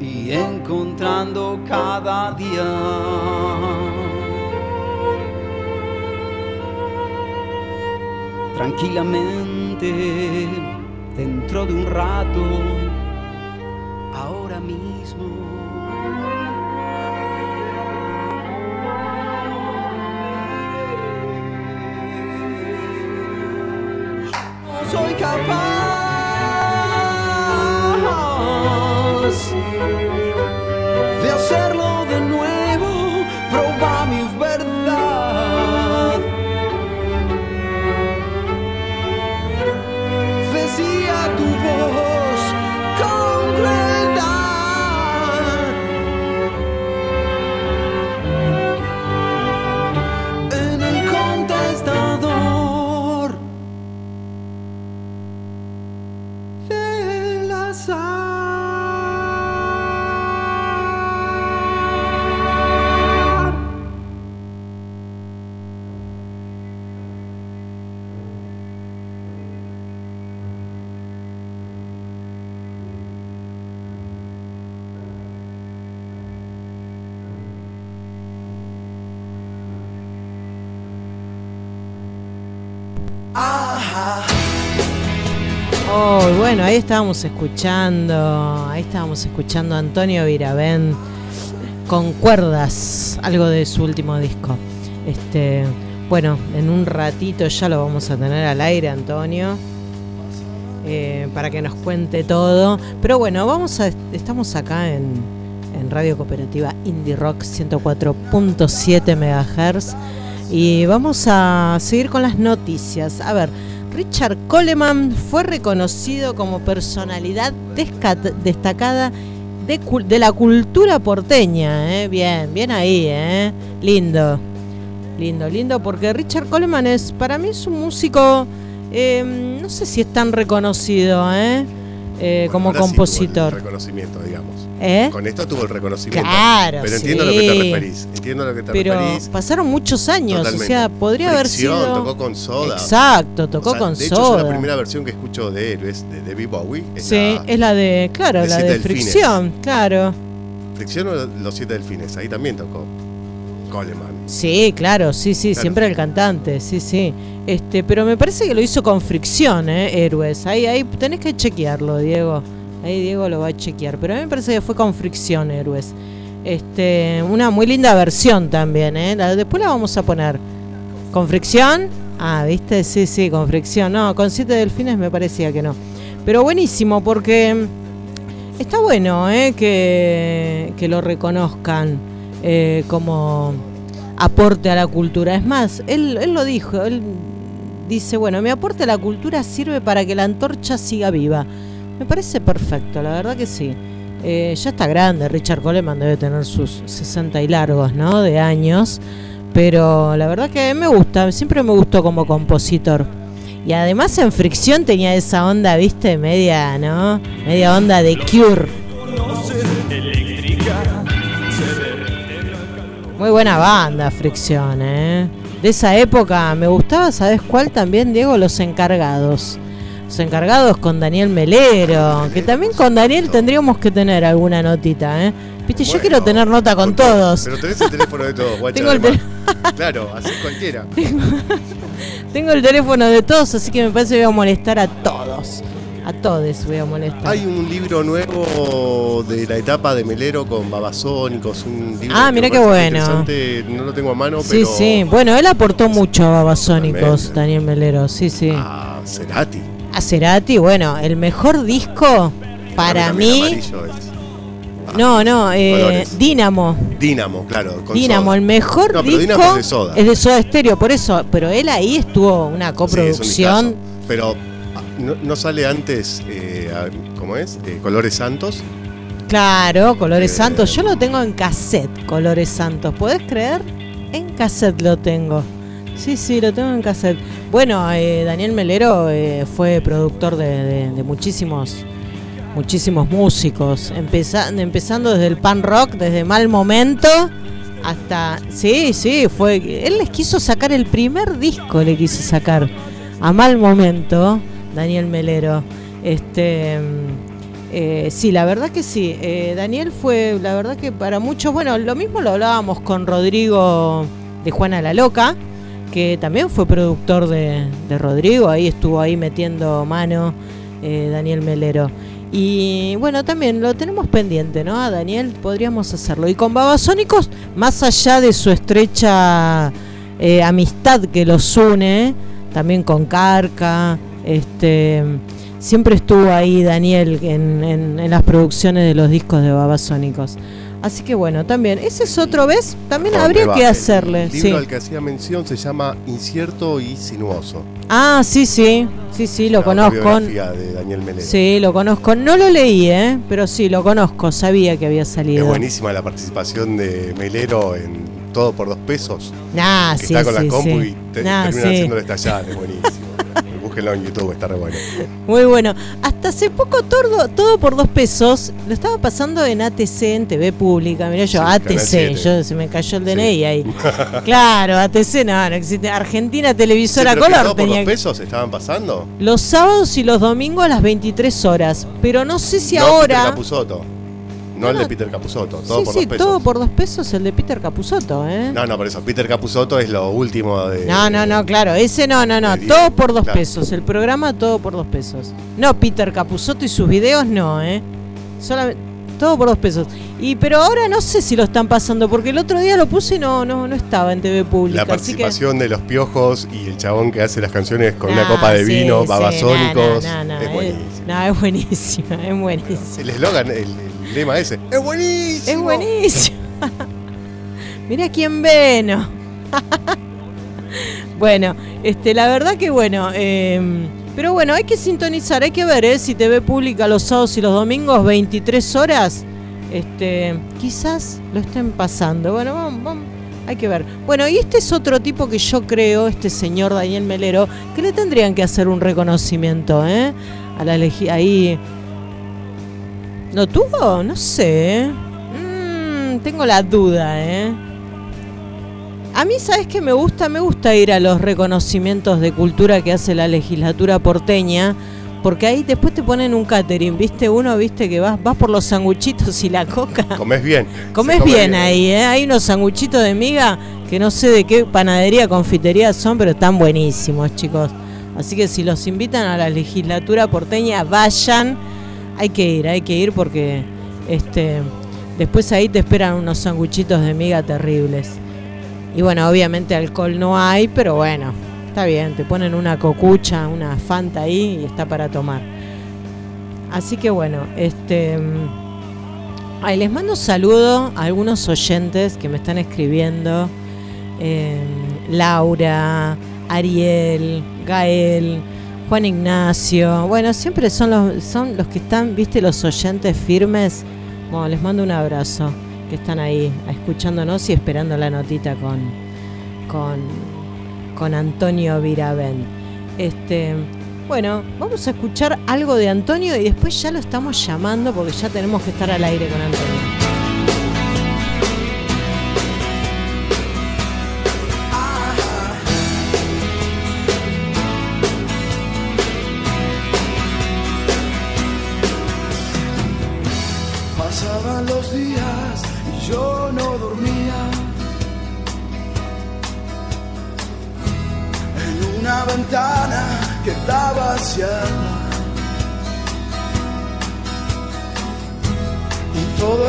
Speaker 5: Y encontrando cada día. Tranquilamente, dentro de un rato, ahora mismo. Soy capaz de hacerlo de nuevo,
Speaker 1: bueno, ahí estábamos escuchando, ahí estábamos escuchando a Antonio Viravén con cuerdas, algo de su último disco. Este, bueno, en un ratito ya lo vamos a tener al aire, Antonio, eh, para que nos cuente todo. Pero bueno, vamos a, estamos acá en, en Radio Cooperativa Indie Rock 104.7 MHz y vamos a seguir con las noticias. A ver, Richard Coleman fue reconocido como personalidad destacada de, de la cultura porteña. ¿eh? Bien, bien ahí, ¿eh? lindo. Lindo, lindo, porque Richard Coleman es, para mí es un músico, eh, no sé si es tan reconocido, ¿eh? Eh,
Speaker 4: Bueno,
Speaker 1: como
Speaker 4: ahora sí tuvo
Speaker 1: compositor.
Speaker 4: el reconocimiento, digamos.
Speaker 1: ¿Eh?
Speaker 4: Con esto tuvo el reconocimiento.
Speaker 1: Claro,
Speaker 4: Pero entiendo a lo que te
Speaker 1: sí.
Speaker 4: referís. Entiendo lo que te
Speaker 1: Pero
Speaker 4: referís.
Speaker 1: pasaron muchos años,
Speaker 4: Totalmente.
Speaker 1: o sea, podría haber sido...
Speaker 4: tocó con Soda.
Speaker 1: Exacto, tocó
Speaker 4: O sea,
Speaker 1: con
Speaker 4: de hecho,
Speaker 1: Soda.
Speaker 4: yo la primera versión que escucho de Héroes de David Bowie es
Speaker 1: Sí,
Speaker 4: la
Speaker 1: es la de, claro,
Speaker 4: de
Speaker 1: la de fricción, claro.
Speaker 4: Fricción o Los Siete Delfines. Ahí también tocó Coleman.
Speaker 1: Sí, claro, sí, sí,
Speaker 4: Claro.
Speaker 1: siempre el cantante, sí, sí. Este, pero me parece que lo hizo con fricción, eh, Héroes. Ahí, ahí tenés que chequearlo, Diego. Ahí Diego lo va a chequear. Pero a mí me parece que fue con fricción, Héroes. Este, una muy linda versión también, eh. La- después la vamos a poner. ¿Con fricción? Ah, ¿viste? Sí, sí, con fricción. No, con siete delfines me parecía que no. Pero buenísimo, porque está bueno eh, que, que lo reconozcan eh, como aporte a la cultura. Es más, él, él lo dijo, él dice, bueno, mi aporte a la cultura sirve para que la antorcha siga viva. Me parece perfecto, la verdad que sí. Eh, ya está grande, Richard Coleman debe tener sus 60 y largos, ¿no? De años. Pero la verdad que me gusta, siempre me gustó como compositor. Y además en Fricción tenía esa onda, viste, media, ¿no? Media onda de Cure. Muy buena banda, Fricción, ¿eh? De esa época me gustaba, ¿sabes cuál también, Diego? Los encargados. los encargados con Daniel Melero, que también con Daniel tendríamos que tener alguna notita, ¿eh? Viste, yo quiero tener nota con
Speaker 4: todo.
Speaker 1: todos.
Speaker 4: Pero tenés el teléfono de todos, <laughs> guacha.
Speaker 1: Tengo el. <laughs>
Speaker 4: Claro, así cualquiera. <laughs>
Speaker 1: Tengo el teléfono de todos, así que me parece que voy a molestar a todos. A todos voy a molestar.
Speaker 4: Hay un libro nuevo de la etapa de Melero con babasónicos, un libro
Speaker 1: Ah,
Speaker 4: me
Speaker 1: qué bueno.
Speaker 4: No lo tengo a mano,
Speaker 1: sí,
Speaker 4: pero.
Speaker 1: sí. Bueno, él aportó mucho a Babasónicos. Daniel Melero. Sí, sí.
Speaker 4: Ah, Cerati.
Speaker 1: A Cerati, bueno, el mejor disco para mí.
Speaker 4: es.
Speaker 1: No, no, eh. Dínamo.
Speaker 4: Dínamo, claro.
Speaker 1: Dínamo,
Speaker 4: soda.
Speaker 1: el mejor
Speaker 4: No, pero
Speaker 1: disco
Speaker 4: es de Soda.
Speaker 1: es de Soda Stereo, por eso. Pero él ahí estuvo una
Speaker 4: Sí, es un
Speaker 1: coproducción.
Speaker 4: Pero ah, no, no sale antes, eh, a- ¿cómo es? Eh, Colores Santos.
Speaker 1: claro, Colores
Speaker 4: Eh,
Speaker 1: Santos. Yo lo tengo en cassette, Colores Santos. ¿Podés creer? En cassette lo tengo. Sí, sí, lo tengo en cassette. Bueno, eh, Daniel Melero eh, fue productor de, de- de muchísimos muchísimos músicos, empeza- empezando desde el pan rock, desde Mal Momento hasta sí, sí, fue él les quiso sacar el primer disco, le quiso sacar a Mal Momento, Daniel Melero. Este mm, eh, sí, la verdad que sí. eh, Daniel fue, la verdad que para muchos, bueno, lo mismo lo hablábamos con Rodrigo de Juana la Loca, que también fue productor de, Rodrigo, ahí estuvo ahí metiendo mano eh, Daniel Melero. Y bueno, también lo tenemos pendiente, ¿no? A Daniel podríamos hacerlo. Y con Babasónicos, más allá de su estrecha amistad que los une, también con Carca, este, siempre estuvo ahí Daniel en, en- en las producciones de los discos de Babasónicos. Así que bueno, también, ese es otro, ¿ves? También
Speaker 4: ¿Dónde
Speaker 1: habría
Speaker 4: va?
Speaker 1: que hacerle.
Speaker 4: El
Speaker 1: sí.
Speaker 4: libro al que hacía mención se llama Incierto y Sinuoso.
Speaker 1: Ah, sí, sí, sí, sí, lo
Speaker 4: La
Speaker 1: conozco.
Speaker 4: de Daniel Melero.
Speaker 1: Sí, lo conozco. No lo leí, ¿eh? Pero sí, lo conozco. Sabía que había
Speaker 4: Es
Speaker 1: salido.
Speaker 4: buenísima la participación de Melero en Todo por dos pesos.
Speaker 1: Nah,
Speaker 4: que
Speaker 1: sí,
Speaker 4: está con
Speaker 1: sí,
Speaker 4: la compu y te,
Speaker 1: Nah,
Speaker 4: haciendo estallar. Es buenísimo. <laughs> En YouTube, está re bueno.
Speaker 1: Muy bueno. Hasta hace poco todo, todo por dos pesos lo estaba pasando en ATC, en TV pública. Mirá yo,
Speaker 4: Sí,
Speaker 1: ATC, yo se me cayó el
Speaker 4: Sí.
Speaker 1: DNI ahí. <laughs> claro, ATC no, no existe. Argentina Televisora
Speaker 4: Sí, pero que
Speaker 1: Color
Speaker 4: Todo por
Speaker 1: tenía
Speaker 4: dos pesos estaban pasando?
Speaker 1: los sábados y los domingos a las 23 horas. Pero no sé si
Speaker 4: no
Speaker 1: ahora.
Speaker 4: Capusotto. No,
Speaker 1: No,
Speaker 4: el de. Peter Capusotto. Todo
Speaker 1: sí,
Speaker 4: por
Speaker 1: sí,
Speaker 4: dos pesos.
Speaker 1: todo por dos pesos el de Peter Capusotto, ¿eh?
Speaker 4: No, no, por eso. Peter Capusotto es lo último de.
Speaker 1: No, no, no, claro, ese no, no, no,
Speaker 4: de
Speaker 1: todo por dos
Speaker 4: claro.
Speaker 1: pesos, el programa todo por dos pesos. No, Peter Capusotto y sus videos no, ¿eh? Solamente, todo por dos pesos. Y pero ahora no sé si lo están pasando, porque el otro día lo puse y no, no, no estaba en TV pública.
Speaker 4: La
Speaker 1: así que-
Speaker 4: participación de los piojos y el chabón que hace las canciones con una
Speaker 1: Ah,
Speaker 4: copa de
Speaker 1: sí,
Speaker 4: vino,
Speaker 1: sí,
Speaker 4: babasónicos.
Speaker 1: no, no, no,
Speaker 4: es buenísimo.
Speaker 1: no, es buenísimo, es buenísimo.
Speaker 4: El eslogan, el, el ese. ¡Es buenísimo!
Speaker 1: Es buenísimo. <laughs> Mira quién veno. <laughs> bueno, este, la verdad que bueno, eh, pero bueno, hay que sintonizar, hay que ver, ¿eh? si TV pública los sábados y los domingos, 23 horas, este, quizás lo estén pasando. Bueno, vamos, vamos, hay que ver. Bueno, y este es otro tipo que yo creo, este señor Daniel Melero, que le tendrían que hacer un reconocimiento, ¿eh? A la ahí. ¿Lo tuvo? No sé. Mm, tengo la duda, ¿eh? A mí, ¿sabes qué me gusta? Me gusta ir a los reconocimientos de cultura que hace la legislatura porteña, porque ahí después te ponen un catering, ¿viste? Uno, ¿viste? Que vas, vas por los sanguchitos y la coca. <laughs>
Speaker 4: Comés bien.
Speaker 1: Comes
Speaker 4: come
Speaker 1: bien, ahí, ¿eh? Hay unos sanguchitos de miga que no sé de qué panadería, confitería son, pero están buenísimos, chicos. Así que si los invitan a la legislatura porteña, vayan. Hay que ir, hay que ir porque este después ahí te esperan unos sanguchitos de miga terribles. Y bueno, obviamente alcohol no hay, pero bueno, está bien, te ponen una cocucha, una fanta ahí y está para tomar. Así que bueno, este mm, ay, les mando saludo a algunos oyentes que me están escribiendo. eh, Laura, Ariel, Gael, Juan Ignacio. Bueno, siempre son los, son los que están, viste, los oyentes firmes. Bueno, les mando un abrazo, que están ahí escuchándonos y esperando la notita con, con, con Antonio Viravent. Este, bueno, vamos a escuchar algo de Antonio y después ya lo estamos llamando porque ya tenemos que estar al aire con Antonio.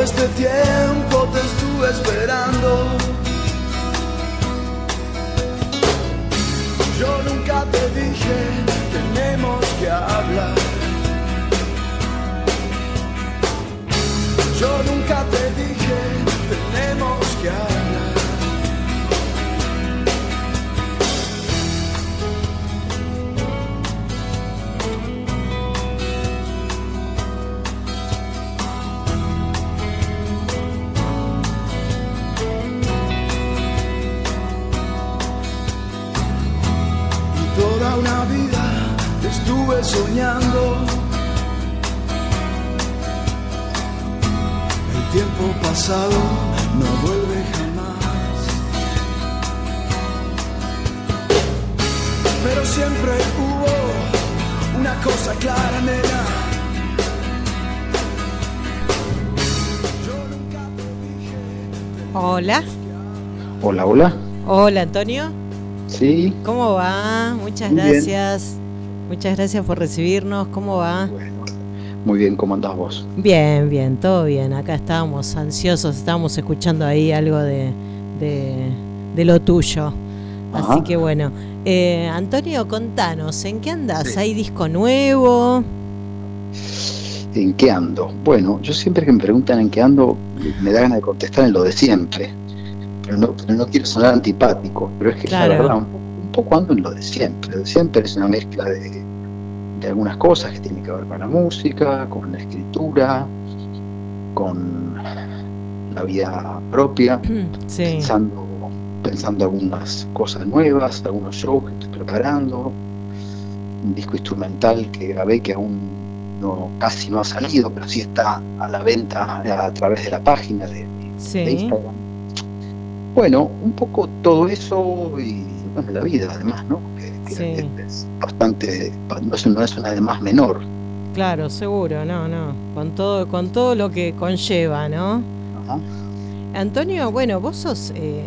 Speaker 6: Este tiempo te estuve esperando. Yo nunca te dije, tenemos que hablar. Yo nunca te dije, tenemos que hablar. Estuve soñando. El tiempo pasado no vuelve jamás. Pero siempre hubo una cosa clara, nena. Yo nunca te dije.
Speaker 1: Hola.
Speaker 7: Hola, hola.
Speaker 1: Hola, Antonio.
Speaker 7: Sí,
Speaker 1: ¿Cómo va? Muchas
Speaker 7: Muy bien.
Speaker 1: Muchas gracias por recibirnos. ¿Cómo va?
Speaker 7: bueno. Muy bien, ¿cómo andás vos?
Speaker 1: Bien, bien, todo bien. Acá estábamos ansiosos, estábamos escuchando ahí algo de, de, de lo tuyo. Así que bueno, Eh, Antonio, contanos, ¿en qué andás?
Speaker 7: Sí.
Speaker 1: ¿Hay disco nuevo?
Speaker 7: ¿En qué ando? Bueno, yo siempre que me preguntan en qué ando, me da ganas de contestar en lo de siempre. Pero no, pero no quiero sonar antipático, pero es que
Speaker 1: Claro.
Speaker 7: la verdad, un poco, ando en lo de siempre. Lo de siempre es una mezcla de, de algunas cosas que tienen que ver con la música, con la escritura, con la vida propia.
Speaker 1: Sí,
Speaker 7: pensando, pensando algunas cosas nuevas, algunos shows que estoy preparando, un disco instrumental que grabé que aún no, casi no ha salido, pero sí está a la venta a través de la página de. Instagram. Bueno, un poco todo eso y bueno, la vida además, ¿no? Que, que
Speaker 1: Sí.
Speaker 7: es bastante, no es, no es una además menor.
Speaker 1: Claro, seguro, no, no. Con todo, con todo lo que conlleva, ¿no?
Speaker 7: Ajá.
Speaker 1: Antonio, bueno, vos sos, eh,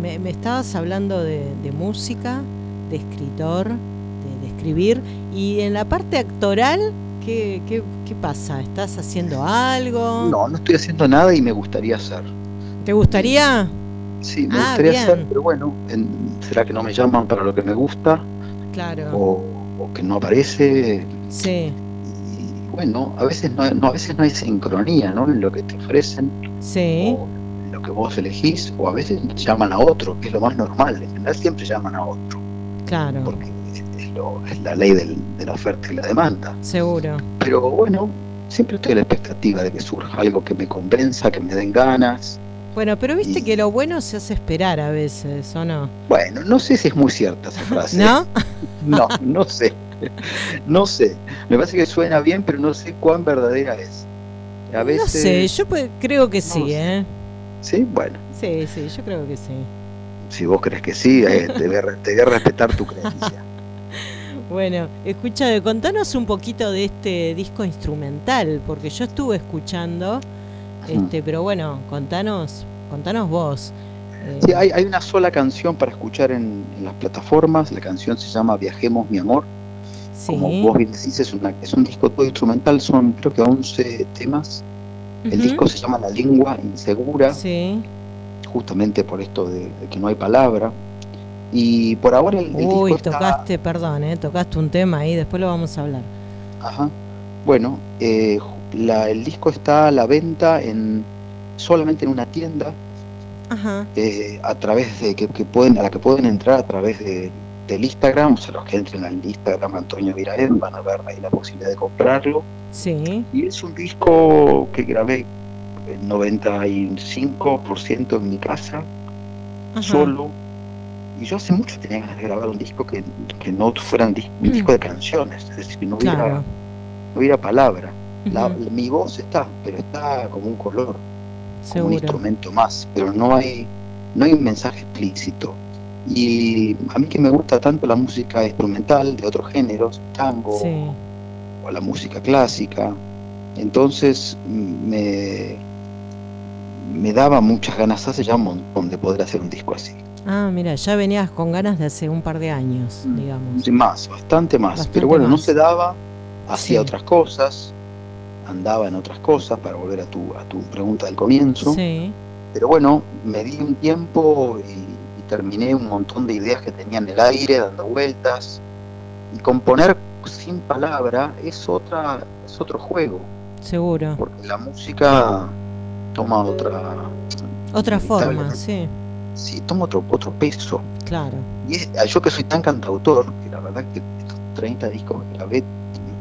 Speaker 1: me, me estabas hablando de, de música, de escritor, de, de escribir, y en la parte actoral, ¿qué, qué, qué pasa? ¿Estás haciendo algo?
Speaker 7: No, no estoy haciendo nada y me gustaría hacer.
Speaker 1: ¿Te gustaría?
Speaker 7: Sí, me
Speaker 1: Ah,
Speaker 7: gustaría
Speaker 1: bien.
Speaker 7: hacer, pero bueno, en- ¿será que no me llaman para lo que me gusta?
Speaker 1: Claro,
Speaker 7: o, o que no aparece
Speaker 1: sí,
Speaker 7: y bueno a veces no, no- a veces no hay sincronía ¿no? en lo que te ofrecen
Speaker 1: sí,
Speaker 7: o en lo que vos elegís o a veces llaman a otro que es lo más normal en general siempre llaman a otro
Speaker 1: claro,
Speaker 7: porque es, lo- es la ley del- de la oferta y la demanda
Speaker 1: seguro.
Speaker 7: pero bueno siempre estoy a la expectativa de que surja algo que me convenza que me den ganas
Speaker 1: Bueno, pero viste
Speaker 7: Y-
Speaker 1: que lo bueno se hace esperar a veces, ¿o no?
Speaker 7: bueno no sé si es muy cierta esa frase
Speaker 1: ¿No? <laughs>
Speaker 7: no no sé no sé me parece que suena bien pero no sé cuán verdadera es a veces
Speaker 1: No sé, yo pues, creo que sí,
Speaker 7: sé.
Speaker 1: ¿eh?
Speaker 7: Sí, bueno,
Speaker 1: Sí, sí, yo creo que sí.
Speaker 7: si vos crees que sí, eh, te, voy a, re- te voy a respetar tu creencia. <laughs>
Speaker 1: Bueno, escucha, contanos un poquito de este disco instrumental, porque yo estuve escuchando, este, pero bueno, contanos, contanos vos. Eh,
Speaker 7: Sí, hay, hay una sola canción para escuchar en, en las plataformas, la canción se llama Viajemos mi amor, como vos bien decís, es, una, es un disco todo instrumental, son creo que 11 temas, el disco se llama La lengua insegura,
Speaker 1: Sí.
Speaker 7: justamente por esto de, de que no hay palabra, y por ahora el, el
Speaker 1: Uy,
Speaker 7: disco está...
Speaker 1: tocaste, perdón, eh, tocaste un tema ahí, después lo vamos a hablar.
Speaker 7: Ajá. Bueno, eh, la- el disco está a la venta en solamente en una tienda
Speaker 1: Ajá,
Speaker 7: eh, a través de que, que pueden a la que pueden entrar a través de, del Instagram, o sea, los que entren al Instagram Antonio Viraén van a ver ahí la posibilidad de comprarlo.
Speaker 1: sí,
Speaker 7: Y es un disco que grabé el 95% en mi casa,
Speaker 1: ajá,
Speaker 7: solo. Y yo hace mucho tenía ganas de grabar un disco que, que no fuera un, dis- un disco de canciones, es decir, que no hubiera,
Speaker 1: claro.
Speaker 7: no hubiera palabra. La- mi voz está, pero está como un color. como un instrumento más, pero no hay, no hay un mensaje explícito. Y a mí que me gusta tanto la música instrumental de otros géneros, tango
Speaker 1: Sí,
Speaker 7: o la música clásica, entonces mm, me, me daba muchas ganas hace ya un montón de poder hacer un disco así.
Speaker 1: Ah, mira, ya venías con ganas de hace un par de años, digamos.
Speaker 7: Sí, Más, bastante más.
Speaker 1: Bastante
Speaker 7: Pero bueno, no se daba, hacía
Speaker 1: Sí.
Speaker 7: otras cosas, andaba en otras cosas, para volver a tu, a tu pregunta del comienzo.
Speaker 1: Sí,
Speaker 7: Pero bueno, me di un tiempo y, y terminé un montón de ideas que tenía en el aire, dando vueltas. Y componer sin palabra es otra es otro juego,
Speaker 1: seguro.
Speaker 7: porque la música toma otra
Speaker 1: Otra forma, sí,
Speaker 7: sí, toma otro otro peso.
Speaker 1: claro.
Speaker 7: Y es- yo que soy tan cantautor, que la verdad que estos 30 discos que grabé,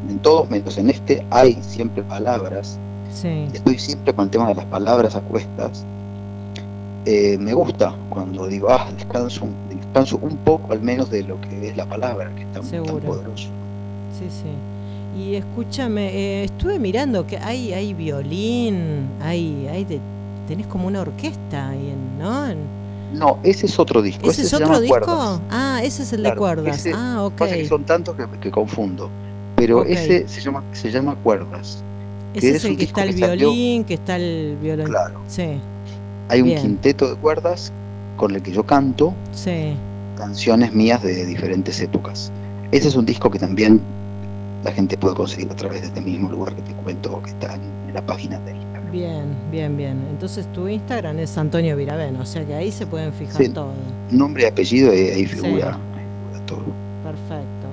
Speaker 7: en todos menos en este, hay siempre palabras.
Speaker 1: Sí,
Speaker 7: Estoy siempre con el tema de las palabras a cuestas. Eh, me gusta cuando digo, ah, descanso, descanso un poco al menos de lo que es la palabra, que es tan, tan
Speaker 1: Seguro.
Speaker 7: poderoso.
Speaker 1: sí, sí. Y escúchame, eh, estuve mirando que hay, hay violín, hay, hay de, tenés como una orquesta ahí, en- ¿no? En-
Speaker 7: No, ese es otro disco.
Speaker 1: ¿Ese es otro disco?
Speaker 7: Cuerdas.
Speaker 1: Ah, ese es el de cuerdas.
Speaker 7: ese-
Speaker 1: ah, ok.
Speaker 7: Pasa que son tantos que, que confundo. Pero ese se llama, se llama Cuerdas.
Speaker 1: Ese es
Speaker 7: es
Speaker 1: el que está el
Speaker 7: salió-
Speaker 1: violín, que está el violín.
Speaker 7: Claro.
Speaker 1: Sí,
Speaker 7: Hay un quinteto de cuerdas con el que yo canto
Speaker 1: sí.
Speaker 7: canciones mías de diferentes épocas. Ese es un disco que también la gente puede conseguir a través de este mismo lugar que te cuento, que está en, la página de Instagram.
Speaker 1: Bien, bien, bien. Entonces tu Instagram es Antonio Viraveno, o sea que ahí se pueden fijar
Speaker 7: Sí.
Speaker 1: todo.
Speaker 7: Nombre y apellido, ahí
Speaker 1: Sí.
Speaker 7: ahí figura todo.
Speaker 1: Perfecto.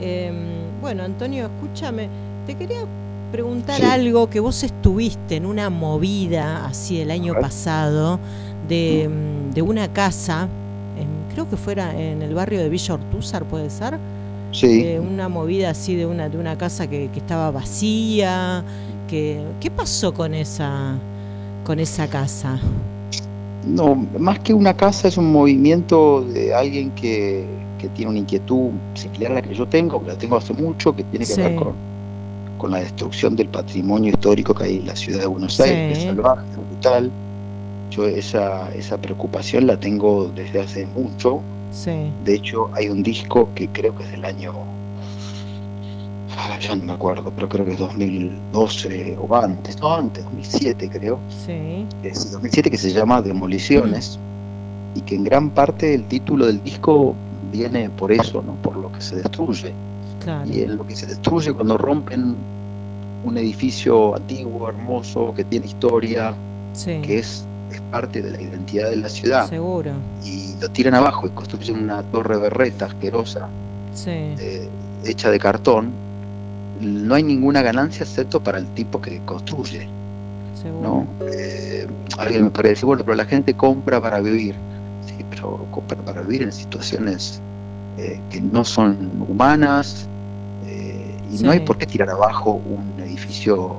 Speaker 1: Em, bueno, Antonio, escúchame, te quería preguntar
Speaker 7: Sí.
Speaker 1: algo que vos estuviste en una movida así el año pasado de, mm, de una casa, en- creo que fuera en el barrio de Villa Ortúzar, ¿puede ser?
Speaker 7: Sí,
Speaker 1: Eh, una movida así de una, de una casa que, que estaba vacía. Que, ¿Qué pasó con esa, con esa casa?
Speaker 7: no, más que una casa es un movimiento de alguien que, que tiene una inquietud similar a la que yo tengo, que la tengo hace mucho, que tiene que
Speaker 1: Sí.
Speaker 7: ver con, con la destrucción del patrimonio histórico que hay en la ciudad de Buenos Aires, que es
Speaker 1: Sí.
Speaker 7: salvaje, brutal. Yo esa, esa preocupación la tengo desde hace mucho.
Speaker 1: Sí,
Speaker 7: De hecho, hay un disco que creo que es del año. ah, Ya no me acuerdo, pero creo que es 2012 o antes, no antes, 2007 creo.
Speaker 1: sí,
Speaker 7: Es 2007 que se llama Demoliciones y que en gran parte el título del disco viene por eso, ¿no? por lo que se destruye.
Speaker 1: claro.
Speaker 7: Y en lo que se destruye cuando rompen un edificio antiguo, hermoso, que tiene historia,
Speaker 1: Sí,
Speaker 7: que es, es parte de la identidad de la ciudad,
Speaker 1: seguro.
Speaker 7: y lo tiran abajo y construyen una torre berreta asquerosa
Speaker 1: Sí,
Speaker 7: eh, hecha de cartón, no hay ninguna ganancia excepto para el tipo que construye,
Speaker 1: seguro.
Speaker 7: ¿no? Eh, alguien me decir, bueno, pero la gente compra para vivir, compra para vivir en situaciones eh, que no son humanas eh, y
Speaker 1: Sí.
Speaker 7: no hay por qué tirar abajo un edificio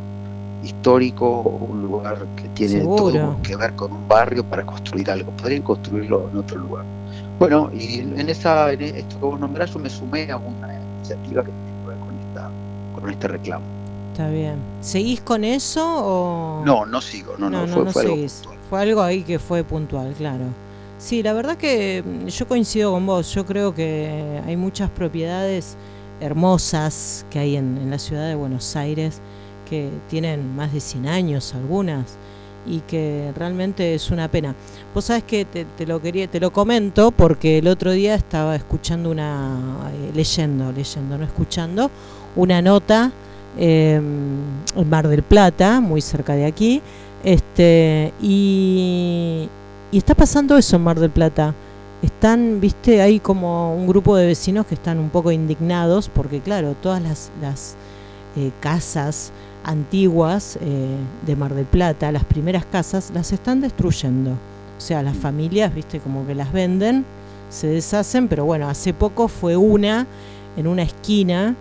Speaker 7: histórico o un lugar que tiene
Speaker 1: Seguro.
Speaker 7: todo que ver con un barrio para construir algo, podrían construirlo en otro lugar. Bueno, y en esa en esto que vos nombrás yo me sumé a una iniciativa que tiene que ver con esta con este reclamo.
Speaker 1: Está bien. ¿Seguís con eso o...?
Speaker 7: No, no sigo, no, no, fue, algo.
Speaker 1: Fue algo ahí que fue puntual, claro. Sí, la verdad que mm, yo coincido con vos. Yo creo que hay muchas propiedades hermosas que hay en, la ciudad de Buenos Aires que tienen más de 100 años algunas y que realmente es una pena. Vos sabés que te, te lo quería, te lo comento porque el otro día estaba escuchando una, eh, leyendo, leyendo, no escuchando, una nota eh, en Mar del Plata, muy cerca de aquí, este y, y está pasando eso en Mar del Plata. Están, viste, hay como un grupo de vecinos que están un poco indignados porque, claro, todas las, eh, casas antiguas eh, de Mar del Plata, las primeras casas, las están destruyendo. O sea, las familias, viste, como que las venden, se deshacen, pero bueno, hace poco fue una en una esquina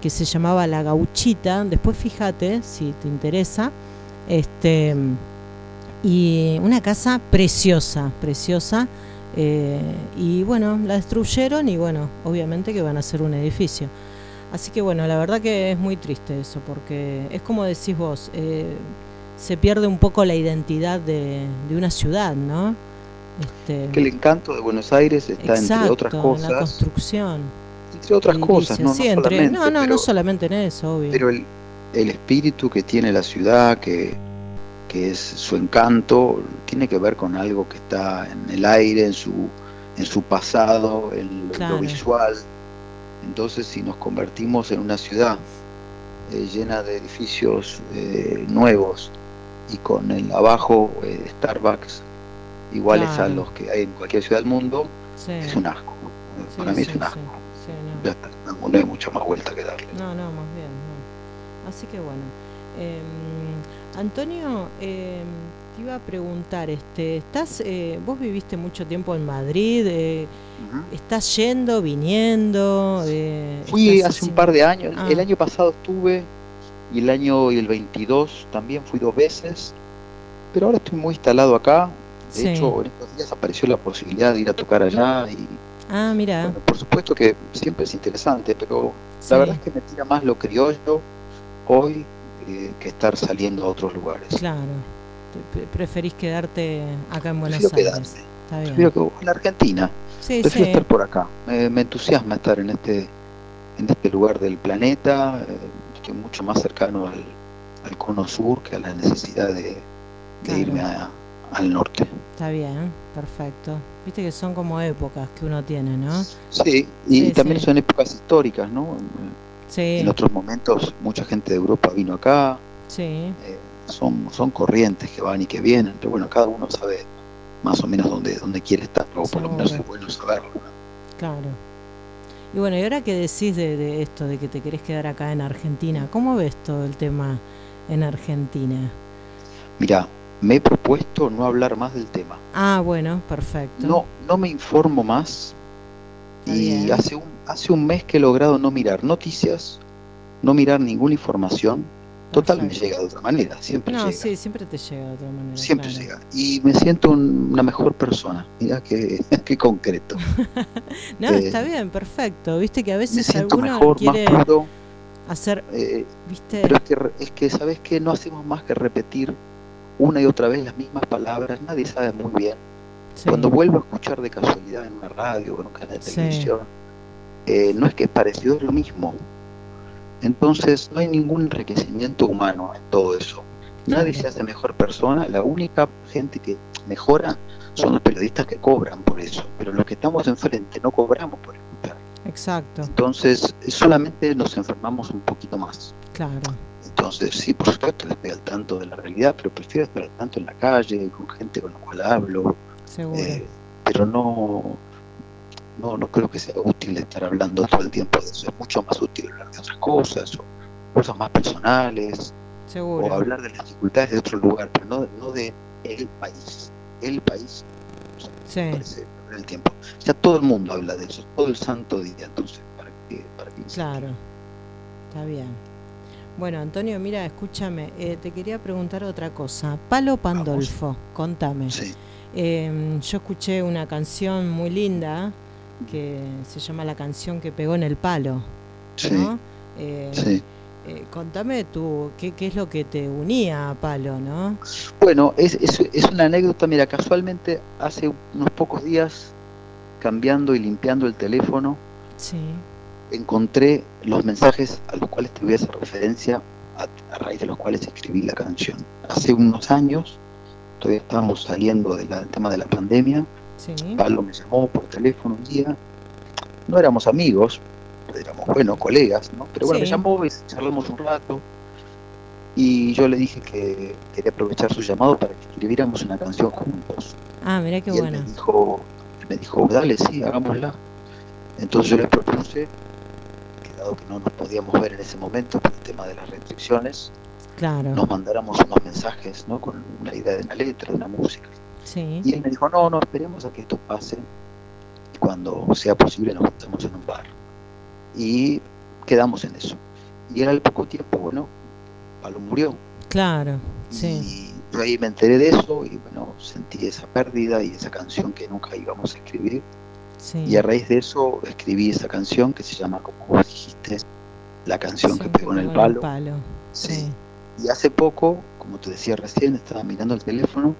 Speaker 1: que se llamaba La Gauchita, después fíjate si te interesa, este y una casa preciosa, preciosa, eh, y bueno, la destruyeron y bueno, obviamente que van a hacer un edificio. Así que bueno, la verdad que es muy triste eso, porque es como decís vos, eh, se pierde un poco la identidad de, de una ciudad, ¿no? Este,
Speaker 7: Que el encanto de Buenos Aires está entre otras
Speaker 1: en la
Speaker 7: cosas,
Speaker 1: construcción.
Speaker 7: entre otras cosas, no,
Speaker 1: Sí,
Speaker 7: no
Speaker 1: entre-
Speaker 7: solamente,
Speaker 1: no, no,
Speaker 7: pero,
Speaker 1: no solamente en eso, obvio.
Speaker 7: pero el, el espíritu que tiene la ciudad, que, que es su encanto, tiene que ver con algo que está en el aire, en su, en su pasado, en lo,
Speaker 1: Claro.
Speaker 7: lo visual. Entonces, si nos convertimos en una ciudad eh, llena de edificios eh, nuevos y con el abajo eh, Starbucks iguales a los que hay en cualquier ciudad del mundo,
Speaker 1: Sí.
Speaker 7: es un asco.
Speaker 1: Sí,
Speaker 7: Para mí
Speaker 1: sí,
Speaker 7: es un asco.
Speaker 1: no.
Speaker 7: Ya está, no, no hay mucha más vuelta que darle.
Speaker 1: No, no, más bien, no. Así que bueno. Antonio, eh, te iba a preguntar, este, ¿estás, eh, vos viviste mucho tiempo en Madrid, eh. ¿estás yendo, viniendo? eh,
Speaker 7: Fui hace un par de años,
Speaker 1: Ah.
Speaker 7: el año pasado estuve y el año y el 22 también fui dos veces, pero ahora estoy muy instalado acá. De
Speaker 1: Sí.
Speaker 7: hecho, en estos días apareció la posibilidad de ir a tocar allá y
Speaker 1: Ah, mira,
Speaker 7: bueno, por supuesto que siempre es interesante, pero
Speaker 1: sí,
Speaker 7: la verdad es que me tira más lo criollo hoy eh, que estar saliendo a otros lugares.
Speaker 1: claro. Preferís quedarte acá en Buenos
Speaker 7: Prefiero
Speaker 1: Aires.
Speaker 7: quedarme.
Speaker 1: Está bien.
Speaker 7: Prefiero que en Argentina,
Speaker 1: Sí,
Speaker 7: prefiero
Speaker 1: sí.
Speaker 7: estar por acá. Me, me entusiasma estar en este en este lugar del planeta, eh, estoy mucho más cercano al, al cono sur que a la necesidad de, irme a- al norte.
Speaker 1: Está bien, perfecto. Viste que son como épocas que uno tiene, ¿no?
Speaker 7: Sí, y
Speaker 1: Sí,
Speaker 7: también
Speaker 1: sí.
Speaker 7: son épocas históricas, ¿no?
Speaker 1: Sí,
Speaker 7: En otros momentos mucha gente de Europa vino acá,
Speaker 1: sí,
Speaker 7: eh, son, son corrientes que van y que vienen, pero bueno, cada uno sabe más o menos dónde, dónde quiere estar, o por lo menos es bueno saberlo. ¿no?
Speaker 1: claro. Y bueno, ¿y ahora qué decís de, de esto, de que te querés quedar acá en Argentina? ¿Cómo ves todo el tema en Argentina?
Speaker 7: Mira, me he propuesto no hablar más del tema.
Speaker 1: Ah, bueno, perfecto.
Speaker 7: No, no me informo más y hace un, hace un mes que he logrado no mirar noticias, no mirar ninguna información. Total me
Speaker 1: Perfecto.
Speaker 7: llega de otra manera, siempre
Speaker 1: No,
Speaker 7: llega.
Speaker 1: sí, siempre te llega de otra manera.
Speaker 7: Siempre
Speaker 1: claro.
Speaker 7: llega. Y me siento un- una mejor persona. Mira qué, <laughs> qué concreto. <laughs>
Speaker 1: No,
Speaker 7: Eh,
Speaker 1: está bien, perfecto. Viste que a
Speaker 7: Me
Speaker 1: veces
Speaker 7: siento
Speaker 1: alguno
Speaker 7: mejor,
Speaker 1: quiere
Speaker 7: más puro.
Speaker 1: hacer,
Speaker 7: eh,
Speaker 1: viste,
Speaker 7: pero es que, es que, ¿sabes qué? No hacemos más que repetir una y otra vez las mismas palabras. Nadie sabe muy bien.
Speaker 1: sí,
Speaker 7: Cuando vuelvo a escuchar de casualidad en una radio o en un canal de televisión, eh, no es que es parecido, es lo mismo. Entonces, no hay ningún enriquecimiento humano en todo eso. Nadie se hace mejor persona. La única gente que mejora son los periodistas que cobran por eso. Pero los que estamos enfrente no cobramos por escuchar.
Speaker 1: exacto,
Speaker 7: Entonces, solamente nos enfermamos un poquito más.
Speaker 1: claro,
Speaker 7: Entonces, sí, por supuesto, estoy al tanto de la realidad, pero prefiero estar al tanto en la calle, con gente con la cual hablo,
Speaker 1: seguro.
Speaker 7: eh, pero no, no, no creo que sea útil estar hablando todo el tiempo de eso. Es mucho más útil hablar de otras cosas, o cosas más personales,
Speaker 1: seguro.
Speaker 7: o hablar de las dificultades de otro lugar, pero no, no de el país. El país,
Speaker 1: Sí,
Speaker 7: me parece perder el tiempo. Ya todo el mundo habla de eso, todo el santo día, entonces, ¿para qué? Para qué
Speaker 1: claro. Está bien. Bueno, Antonio, mira, escúchame, eh, te quería preguntar otra cosa. Palo Pandolfo, contame.
Speaker 7: Sí,
Speaker 1: Eh, yo escuché una canción muy linda que se llama La canción que pegó en el palo,
Speaker 7: sí,
Speaker 1: ¿no? Eh,
Speaker 7: sí.
Speaker 1: eh, contame tú, ¿qué, ¿qué es lo que te unía a Palo, no?
Speaker 7: Bueno, es, es, es una anécdota, mira, casualmente hace unos pocos días, cambiando y limpiando el teléfono,
Speaker 1: Sí,
Speaker 7: encontré los mensajes a los cuales te voy a hacer referencia, a, a raíz de los cuales escribí la canción. Hace unos años, todavía estábamos saliendo de del tema de la pandemia,
Speaker 1: sí,
Speaker 7: Pablo me llamó por teléfono un día, no éramos amigos, éramos, bueno, colegas, ¿no? Pero bueno,
Speaker 1: Sí.
Speaker 7: me llamó y charlamos un rato, y yo le dije que quería aprovechar su llamado para que escribiéramos una canción juntos.
Speaker 1: Ah, mira qué
Speaker 7: y él
Speaker 1: bueno.
Speaker 7: me dijo, me dijo, dale, sí, hagámosla. Entonces yo le propuse, que dado que no nos podíamos ver en ese momento por el tema de las restricciones,
Speaker 1: Claro,
Speaker 7: nos mandáramos unos mensajes, ¿no? Con una idea de una letra, de una música.
Speaker 1: Sí,
Speaker 7: Y él me dijo, no, no, esperemos a que esto pase. Y cuando sea posible nos juntamos en un bar. Y quedamos en eso. Y era al poco tiempo, bueno, Pablo murió.
Speaker 1: claro, sí,
Speaker 7: Y yo ahí me enteré de eso y bueno, sentí esa pérdida y esa canción que nunca íbamos a escribir.
Speaker 1: sí.
Speaker 7: Y a raíz de eso escribí esa canción que se llama, como vos dijiste, La canción que pegó en el palo.
Speaker 1: Sí,
Speaker 7: Y hace poco, como te decía recién, estaba mirando el teléfono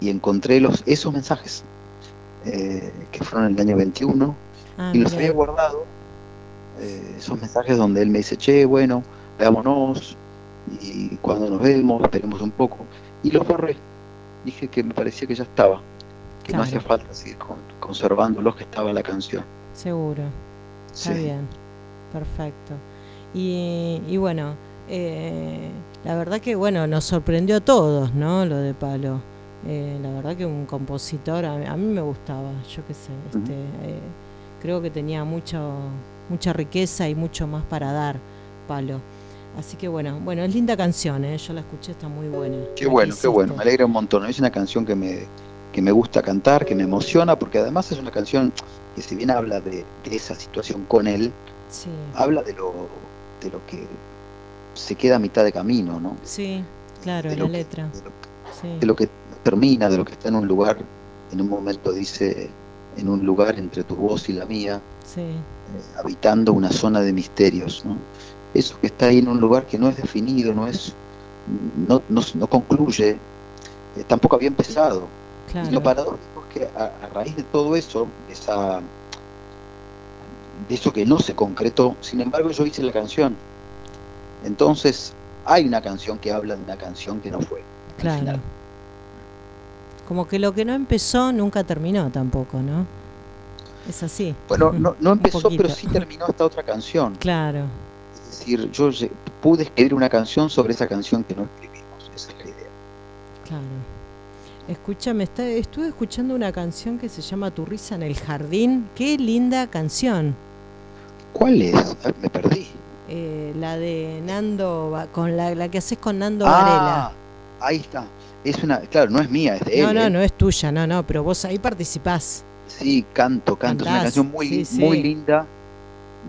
Speaker 7: y encontré los, esos mensajes eh, que fueron en el año 21
Speaker 1: Ah,
Speaker 7: y los había guardado. eh, esos mensajes donde él me dice, che, bueno, veámonos y cuando nos vemos, esperemos un poco. Y los borré. Dije que me parecía que ya estaba, que no hacía falta seguir con- conservando los que estaba la canción.
Speaker 1: Seguro. Está
Speaker 7: Sí.
Speaker 1: bien. Perfecto. Y, y bueno, eh, la verdad que bueno, nos sorprendió a todos, ¿no? Lo de Palo. Eh, la verdad que un compositor, a, a mí me gustaba, yo qué sé, este, eh, creo que tenía mucho, mucha riqueza y mucho más para dar, Palo. Así que bueno, bueno, es linda canción, ¿eh? yo la escuché, está muy buena.
Speaker 7: Qué
Speaker 1: la
Speaker 7: bueno, qué bueno, me alegra un montón. Es una canción que me, que me gusta cantar, que me emociona, porque además es una canción que si bien habla de, de esa situación con él,
Speaker 1: Sí,
Speaker 7: habla de lo, de lo que se queda a mitad de camino, ¿no?
Speaker 1: sí, claro,
Speaker 7: de
Speaker 1: la
Speaker 7: que-
Speaker 1: letra.
Speaker 7: de lo,
Speaker 1: Sí,
Speaker 7: de lo que termina, de lo que está en un lugar, en un momento dice, en un lugar entre tu voz y la mía,
Speaker 1: sí,
Speaker 7: eh, habitando una zona de misterios, ¿no? Eso que está ahí en un lugar que no es definido, no es, no, no, no concluye, eh, tampoco había empezado. Y lo
Speaker 1: claro.
Speaker 7: paradójico es que a, a raíz de todo eso, esa, de eso que no se concretó, sin embargo yo hice la canción. Entonces hay una canción que habla de una canción que no fue. al
Speaker 1: Claro.
Speaker 7: final.
Speaker 1: Como que lo que no empezó nunca terminó tampoco, ¿no? Es así.
Speaker 7: Bueno, no, no empezó, pero sí terminó esta otra canción.
Speaker 1: Claro,
Speaker 7: Es decir, yo pude escribir una canción sobre esa canción que no escribimos. Esa es la idea.
Speaker 1: claro. Escúchame, está, estuve escuchando una canción que se llama Tu risa en el jardín. Qué linda canción.
Speaker 7: ¿Cuál es? Me perdí.
Speaker 1: Eh, la de Nando, con la, la que haces con Nando
Speaker 7: Ah, ahí está. Es una, claro, no es mía, es de él.
Speaker 1: No, no,
Speaker 7: ¿eh?
Speaker 1: no es tuya, no, no, pero vos ahí participás.
Speaker 7: Sí, canto, canto. Es una canción muy,
Speaker 1: sí,
Speaker 7: li-
Speaker 1: sí.
Speaker 7: muy linda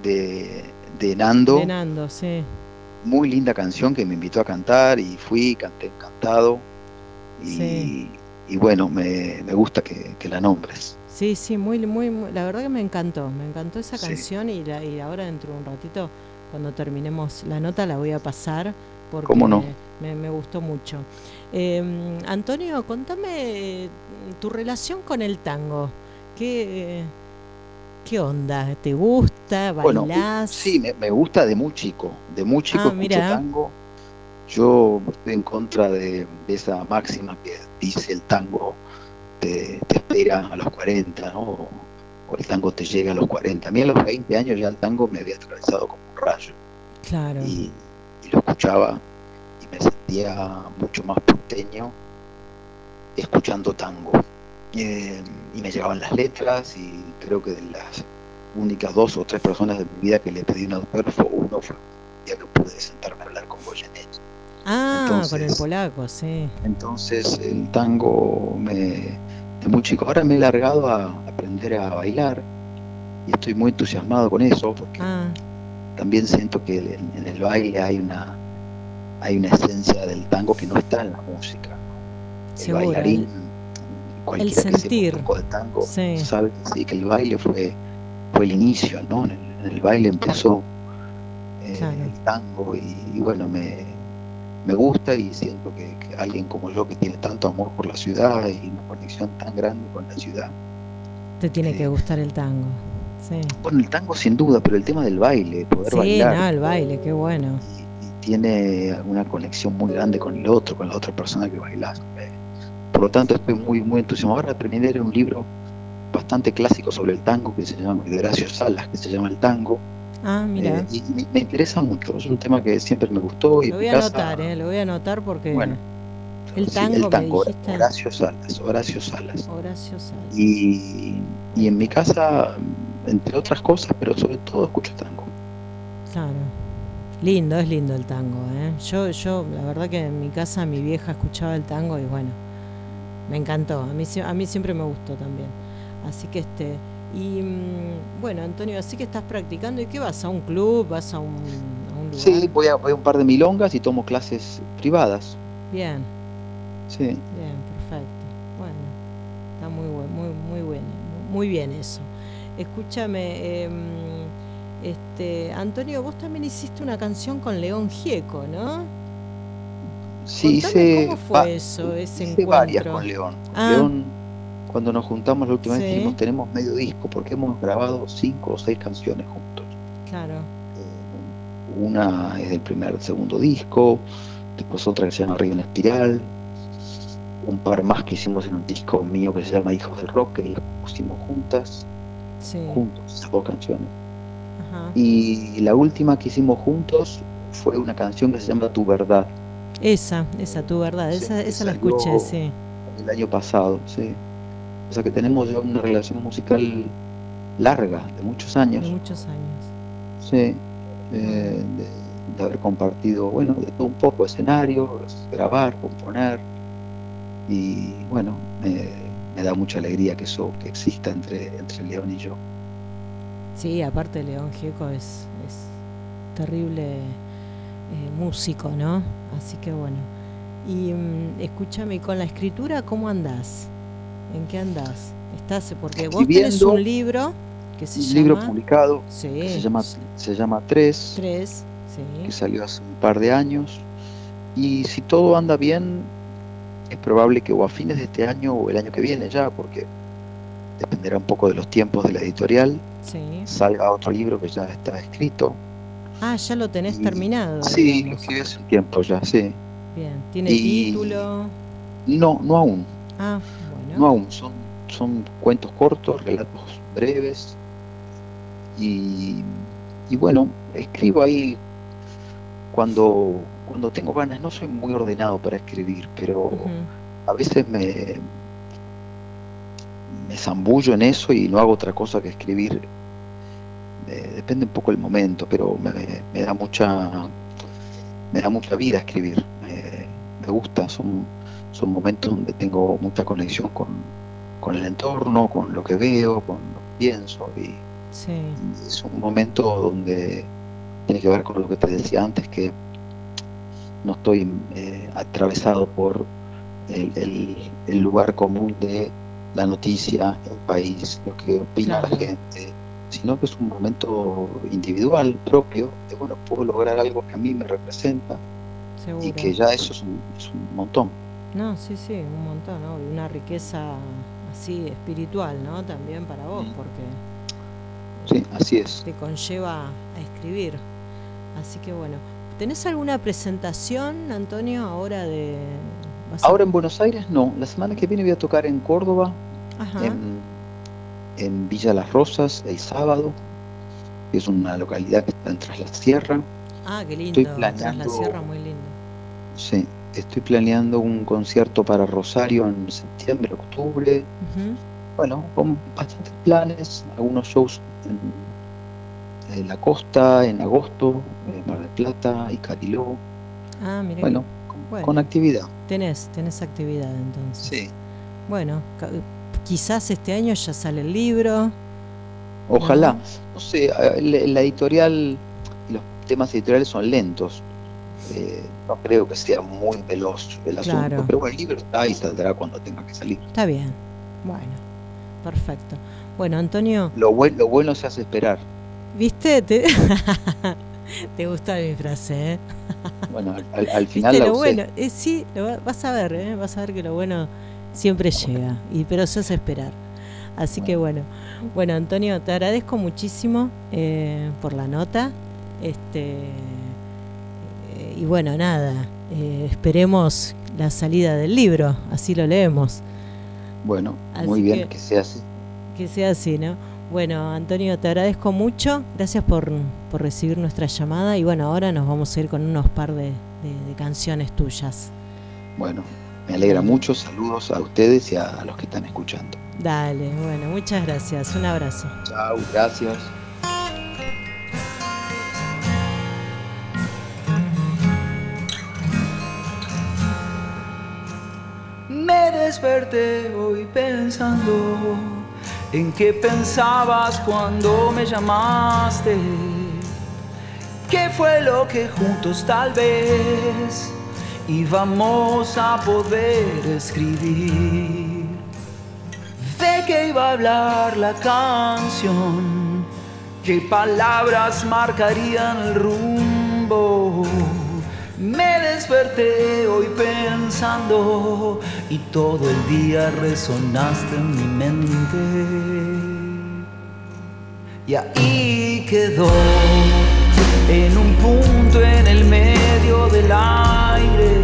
Speaker 7: de, de Nando.
Speaker 1: De Nando, sí.
Speaker 7: Muy linda canción que me invitó a cantar y fui, canté encantado. Y,
Speaker 1: Sí.
Speaker 7: y bueno, me, me gusta que, que la nombres.
Speaker 1: Sí, sí, muy, muy, muy- la verdad que me encantó, me encantó esa canción y, la- y ahora dentro de un ratito, cuando terminemos la nota, la voy a pasar porque
Speaker 7: ¿Cómo no?
Speaker 1: me, me gustó mucho. Eh, Antonio, contame eh, tu relación con el tango. ¿Qué, qué onda? ¿Te gusta?
Speaker 7: Bueno,
Speaker 1: ¿Bailás?
Speaker 7: Sí, me, me gusta de muy chico. De muy chico
Speaker 1: Ah,
Speaker 7: escucho tango. Yo estoy en contra de, de esa máxima que dice el tango te, te espera a los 40, ¿no? O, o el tango te llega a los 40. A mí a los 20 años ya el tango me había atravesado como un rayo.
Speaker 1: Claro,
Speaker 7: y, y lo escuchaba y me sentía mucho más porteño escuchando tango. Eh, y me llegaban las letras y creo que de las únicas dos o tres personas de mi vida que le pedí un autógrafo, uno fue el día que pude sentarme a hablar con Goyenet.
Speaker 1: Ah, con el polaco, sí.
Speaker 7: Entonces el tango me, de muy chico. Ahora me he largado a aprender a bailar y estoy muy entusiasmado con eso porque
Speaker 1: Ah,
Speaker 7: también siento que en, en el baile hay una hay una esencia del tango que no está en la música. El
Speaker 1: seguro.
Speaker 7: bailarín, cualquiera que sepa un poco de tango,
Speaker 1: Sí.
Speaker 7: sabe que sí, que el baile fue, fue el inicio, ¿no? En el, en el baile empezó eh,
Speaker 1: Claro.
Speaker 7: el tango y, y bueno, me, me gusta y siento que, que alguien como yo que tiene tanto amor por la ciudad y una conexión tan grande con la ciudad.
Speaker 1: Te tiene que gustar el tango. Sí,
Speaker 7: Bueno, el tango sin duda, pero el tema del baile, poder
Speaker 1: sí
Speaker 7: bailar.
Speaker 1: no, el baile, qué bueno.
Speaker 7: y, y tiene una conexión muy grande con el otro, con la otra persona que bailas. Por lo tanto, estoy muy, muy entusiasmado. Ahora leer un libro bastante clásico sobre el tango que se llama, de Horacio Salas, que se llama El Tango.
Speaker 1: Ah, mira.
Speaker 7: Eh, y me, me interesa mucho, es un tema que siempre me gustó. Y
Speaker 1: Lo voy a
Speaker 7: casa-
Speaker 1: anotar, ¿eh? Lo voy a anotar porque
Speaker 7: Bueno,
Speaker 1: el
Speaker 7: sí,
Speaker 1: tango,
Speaker 7: el
Speaker 1: me
Speaker 7: tango,
Speaker 1: dijiste.
Speaker 7: Horacio Salas, Horacio Salas.
Speaker 1: Horacio Sáenz.
Speaker 7: Y, y en mi casa, entre otras cosas, pero sobre todo escucho tango.
Speaker 1: Claro. Lindo, es lindo el tango, ¿eh? Yo, yo, la verdad que en mi casa mi vieja escuchaba el tango y bueno, me encantó. A mí, a mí siempre me gustó también. Así que este, y mm, bueno, Antonio, así que estás practicando. ¿Y qué vas? ¿A un club? ¿Vas a un, a un lugar?
Speaker 7: Sí, voy a, voy a un par de milongas y tomo clases privadas.
Speaker 1: Bien,
Speaker 7: Sí.
Speaker 1: bien, perfecto. Bueno, está muy bueno, muy, muy bueno, muy bien eso. Escúchame, em, este, Antonio, vos también hiciste una canción con León Gieco, ¿no?
Speaker 7: Sí,
Speaker 1: Contame
Speaker 7: hice,
Speaker 1: cómo fue
Speaker 7: va-
Speaker 1: eso, ese
Speaker 7: hice varias con León.
Speaker 1: Ah.
Speaker 7: León, cuando nos juntamos la última
Speaker 1: Sí.
Speaker 7: vez, dijimos tenemos medio disco porque hemos grabado cinco o seis canciones juntos.
Speaker 1: Claro,
Speaker 7: Eh, una es del primer, segundo disco, después otra que se llama Río en Espiral, un par más que hicimos en un disco mío que se llama Hijos del Rock, que pusimos juntas,
Speaker 1: Sí.
Speaker 7: juntos, esas dos canciones.
Speaker 1: Ajá.
Speaker 7: Y la última que hicimos juntos fue una canción que se llama Tu Verdad,
Speaker 1: Esa, esa, tu verdad,
Speaker 7: Sí,
Speaker 1: esa, esa la escuché, sí.
Speaker 7: el año pasado, sí. O sea que tenemos ya una relación musical larga, de muchos
Speaker 1: De
Speaker 7: años,
Speaker 1: muchos años.
Speaker 7: sí. eh, de, de haber compartido, bueno, de todo un poco, escenarios, grabar, componer. Y bueno, me, me da mucha alegría que eso que exista entre, entre León y yo.
Speaker 1: Sí, aparte León Gieco es, es terrible eh, músico, ¿no? Así que bueno. Y mm, escúchame, ¿y con la escritura cómo andás? ¿En qué andás? Estás, porque vos tenés un libro que se
Speaker 7: Un
Speaker 1: llama
Speaker 7: libro publicado
Speaker 1: sí,
Speaker 7: que se llama, se llama Tres,
Speaker 1: Tres,
Speaker 7: que
Speaker 1: sí.
Speaker 7: salió hace un par de años. Y si todo anda bien, es probable que o a fines de este año o el año que viene ya, porque dependerá un poco de los tiempos de la editorial,
Speaker 1: sí.
Speaker 7: salga otro libro que ya está escrito.
Speaker 1: Ah, ya lo tenés
Speaker 7: Y-
Speaker 1: terminado.
Speaker 7: Sí, lo escribí hace un tiempo ya, sí.
Speaker 1: Bien, tiene
Speaker 7: Y-
Speaker 1: título.
Speaker 7: No, no aún,
Speaker 1: Ah,
Speaker 7: no
Speaker 1: bueno.
Speaker 7: aún. Son, son cuentos cortos, relatos breves. Y, y bueno, escribo ahí cuando, cuando tengo ganas. No soy muy ordenado para escribir, pero a veces me, me zambullo en eso y no hago otra cosa que escribir. Eh, depende un poco el momento, pero me, me da mucha me da mucha vida escribir. Me, me gusta, son, son momentos donde tengo mucha conexión con, con el entorno, con lo que veo, con lo que pienso. Y,
Speaker 1: Sí,
Speaker 7: y es un momento donde tiene que ver con lo que te decía antes, que no estoy eh, atravesado por el, el- el lugar común de la noticia, el país, lo que opina
Speaker 1: Claro.
Speaker 7: la gente, sino que es un momento individual, propio, de bueno, puedo lograr algo que a mí me representa
Speaker 1: seguro.
Speaker 7: y que ya eso es un, es un montón.
Speaker 1: No, sí, sí, un montón, ¿no? Y una riqueza así espiritual, ¿no? También para vos,
Speaker 7: Mm.
Speaker 1: porque
Speaker 7: Sí, así es.
Speaker 1: te conlleva a escribir. Así que bueno, ¿tenés alguna presentación, Antonio, ahora de...
Speaker 7: Ahora en Buenos Aires no, la semana que viene voy a tocar en Córdoba,
Speaker 1: Ajá,
Speaker 7: en, en Villa Las Rosas el sábado, que es una localidad que está en Tras la Sierra.
Speaker 1: ah, qué lindo,
Speaker 7: estoy
Speaker 1: tras la
Speaker 7: planeando-
Speaker 1: sierra, muy lindo.
Speaker 7: Sí, estoy planeando un concierto para Rosario en septiembre, octubre. Bueno, con bastantes planes, algunos shows en, en la costa, en agosto, en Mar del Plata y Cariló.
Speaker 1: Ah, mira,
Speaker 7: Bueno, con,
Speaker 1: Bueno.
Speaker 7: con actividad.
Speaker 1: tenés, tenés actividad entonces.
Speaker 7: Sí,
Speaker 1: Bueno, quizás este año ya sale el libro.
Speaker 7: ojalá. No sé, eh, la, editorial y los temas editoriales son lentos. Eh, no creo que sea muy veloz el asunto,
Speaker 1: Claro.
Speaker 7: pero bueno, el libro está y saldrá cuando tenga que salir.
Speaker 1: Está bien. Bueno, perfecto. Bueno, Antonio,
Speaker 7: Lo, buen- lo bueno se hace esperar.
Speaker 1: ¿Viste? Te, <laughs> Te gusta mi frase, ¿eh?
Speaker 7: Bueno, al, al- al final
Speaker 1: Viste
Speaker 7: la
Speaker 1: lo
Speaker 7: usé.
Speaker 1: bueno, eh, sí, lo vas a ver, ¿eh? vas a ver que lo bueno siempre llega, y pero se hace esperar. Así que bueno, bueno Antonio, te agradezco muchísimo eh, por la nota, este eh, y bueno nada, eh, esperemos la salida del libro, así lo leemos,
Speaker 7: Bueno,
Speaker 1: Así
Speaker 7: muy bien
Speaker 1: que-
Speaker 7: que sea así.
Speaker 1: que sea así, ¿no? Bueno, Antonio, te agradezco mucho, gracias por, por recibir nuestra llamada y bueno, ahora nos vamos a ir con unos par de, de- de canciones tuyas.
Speaker 7: Bueno, me alegra mucho. Saludos a ustedes y a, a los que están escuchando.
Speaker 1: Dale, bueno, muchas gracias. Un abrazo.
Speaker 7: Chao, gracias.
Speaker 5: Me desperté hoy pensando en qué pensabas cuando me llamaste. ¿Qué fue lo que juntos tal vez íbamos a poder escribir? ¿De qué iba a hablar la canción? ¿Qué palabras marcarían el rumbo? Me desperté hoy pensando y todo el día resonaste en mi mente. Y ahí quedó, en un punto en el medio del aire.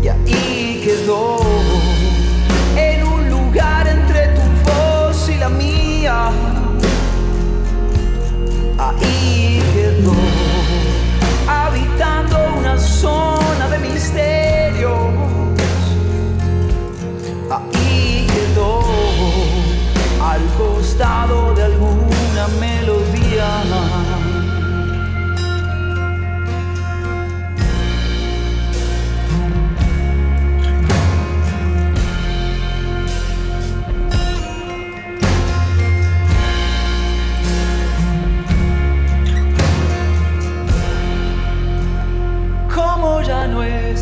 Speaker 5: Y ahí quedó, en un lugar entre tu voz y la mía. Ahí quedó habitando una zona de misterios. Ahí quedó al costado de alguna mesa.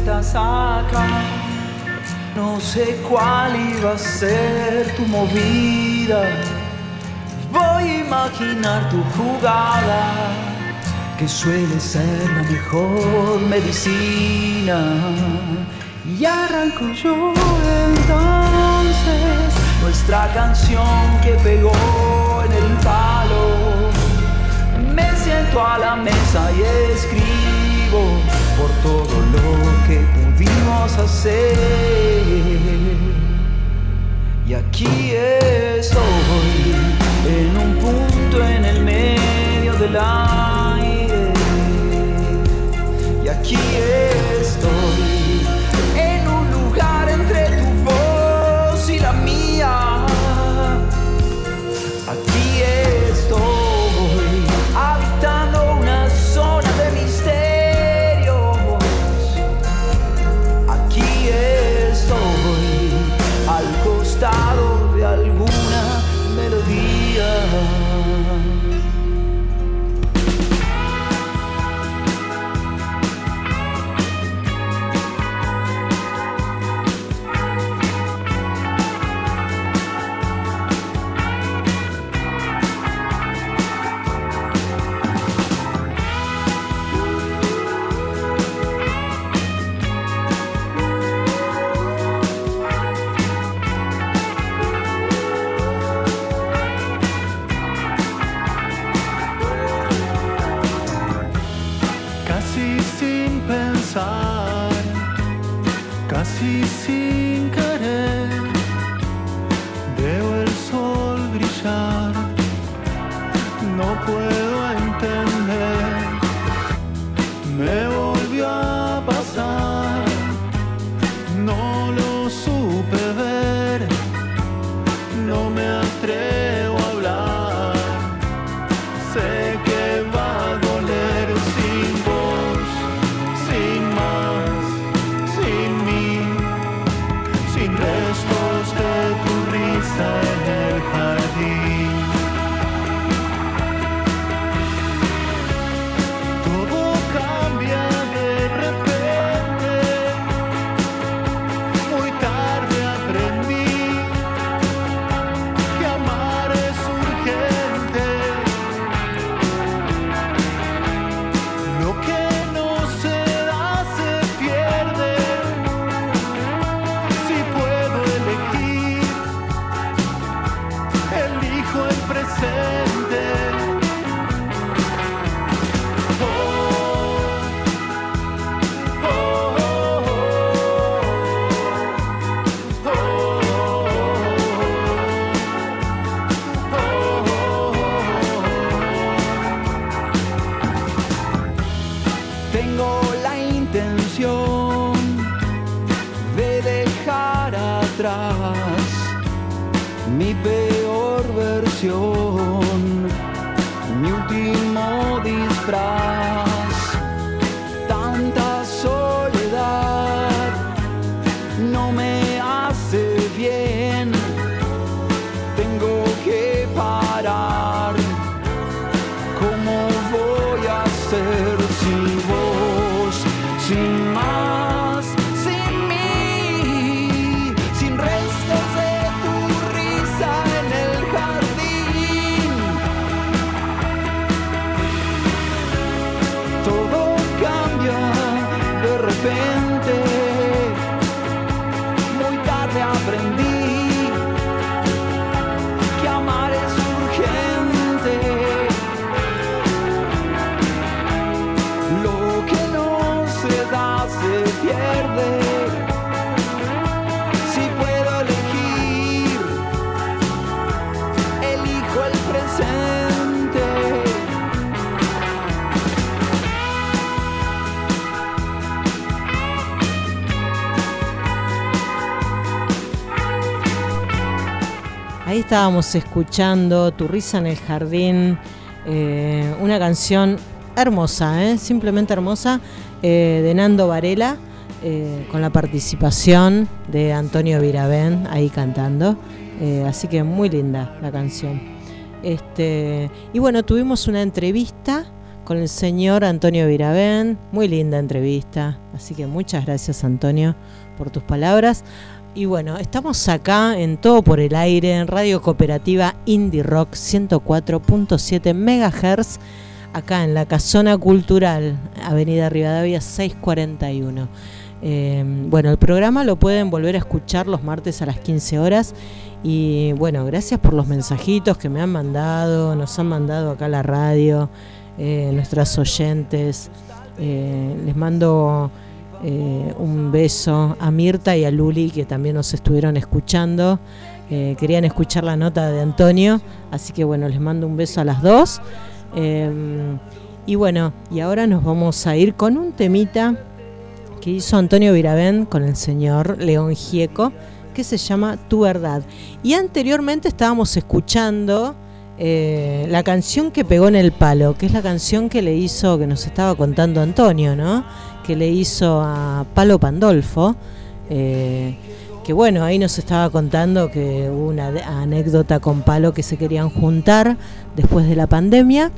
Speaker 5: acá. No sé cuál iba a ser tu movida. Voy a imaginar tu jugada, que suele ser la mejor medicina. Y arranco yo entonces nuestra canción que pegó en el palo. Me siento a la mesa y escribo por todo lo que pudimos hacer. Y aquí estoy, en un punto en el medio del aire. Y aquí estoy. Ahí
Speaker 1: estábamos escuchando Tu risa en el jardín, eh, una canción hermosa, eh, simplemente hermosa, eh, de Nando Varela, con la participación de Antonio Virabén ahí cantando. así que muy linda la canción. Este, y bueno, tuvimos una entrevista con el señor Antonio Virabén, muy linda entrevista, así que muchas gracias Antonio por tus palabras. Y bueno, estamos acá en Todo por el Aire, en Radio Cooperativa Indie Rock 104.7 MHz, acá en la Casona Cultural, Avenida Rivadavia 641. Eh, bueno, el programa lo pueden volver a escuchar los martes a las 15 horas. Y bueno, gracias por los mensajitos que me han mandado, nos han mandado acá a la radio, eh, nuestras oyentes. Eh, les mando eh, un beso a Mirta y a Luli que también nos estuvieron escuchando. Eh, querían escuchar la nota de Antonio, así que bueno, les mando un beso a las dos. Y bueno, y ahora nos vamos a ir con un temita que hizo Antonio Viravén con el señor León Gieco, que se llama Tu Verdad. Y anteriormente estábamos escuchando eh, la canción que pegó en el palo, que es la canción que le hizo, que nos estaba contando Antonio, ¿no? Que le hizo a Palo Pandolfo. eh, que bueno, ahí nos estaba contando que hubo una anécdota con Palo que se querían juntar después de la pandemia.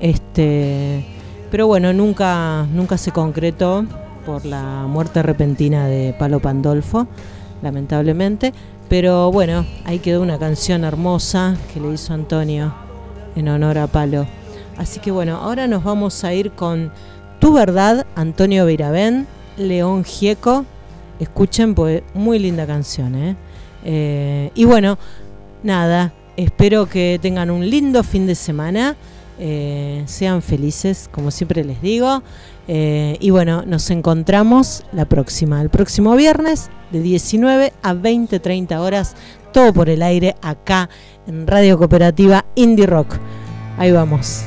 Speaker 1: Este, pero bueno, nunca, nunca se concretó por la muerte repentina de Palo Pandolfo, lamentablemente. Pero bueno, ahí quedó una canción hermosa que le hizo Antonio en honor a Palo. Así que bueno, ahora nos vamos a ir con Tu Verdad, Antonio Viravén, León Gieco. Escuchen, pues muy linda canción, ¿eh? Eh, y bueno, nada, espero que tengan un lindo fin de semana. eh, sean felices, como siempre les digo. Eh, y bueno, nos encontramos la próxima, el próximo viernes de 19 a 20, 30 horas, todo por el aire acá en Radio Cooperativa Indie Rock. Ahí vamos.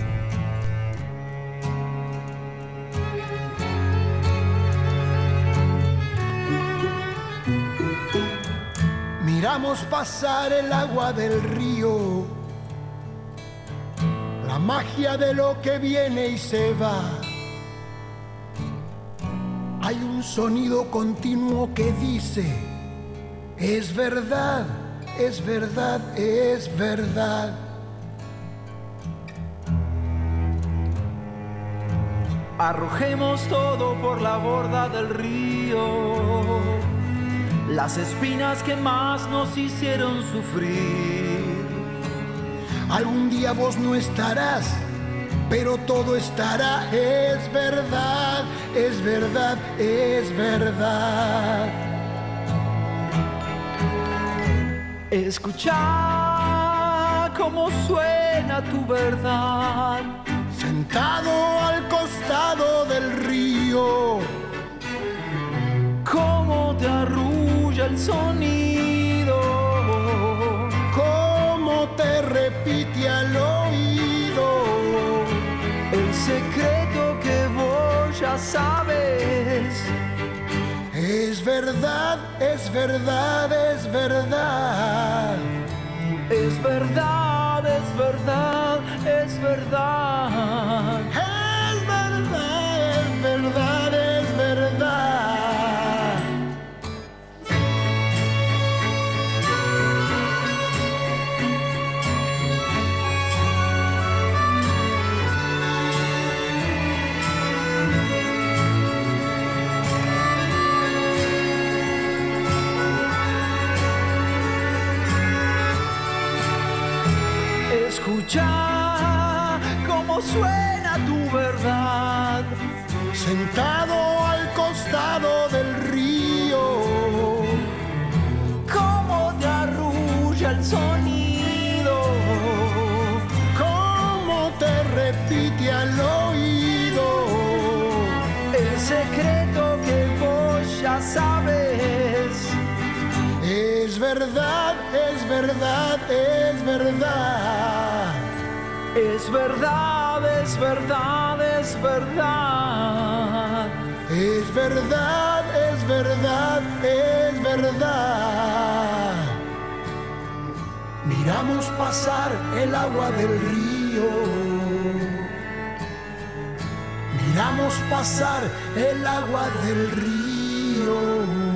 Speaker 6: Miramos pasar el agua del río, la magia de lo que viene y se va. Hay un sonido continuo que dice, es verdad, es verdad, es verdad.
Speaker 5: Arrojemos todo por la borda del río, las espinas que más nos hicieron sufrir.
Speaker 6: Algún día vos no estarás, pero todo estará. Es verdad, es verdad, es verdad.
Speaker 5: Escucha cómo suena tu verdad.
Speaker 6: Sentado al costado del río,
Speaker 5: Cómo te arrulla el sonido.
Speaker 6: cómo te repite al
Speaker 5: secreto que vos ya sabes. Es verdad, es verdad, es verdad.
Speaker 6: Es verdad, es verdad, es verdad.
Speaker 5: Escucha cómo suena tu verdad.
Speaker 6: Sentado al costado del río,
Speaker 5: Cómo te arrulla el sonido.
Speaker 6: cómo te repite al oído.
Speaker 5: El secreto que vos ya sabes.
Speaker 6: Es verdad, es verdad, es verdad.
Speaker 5: Es verdad, es verdad, es verdad.
Speaker 6: Es verdad, es verdad, es verdad. Mira Miramos pasar el agua del río. Miramos pasar el agua del río.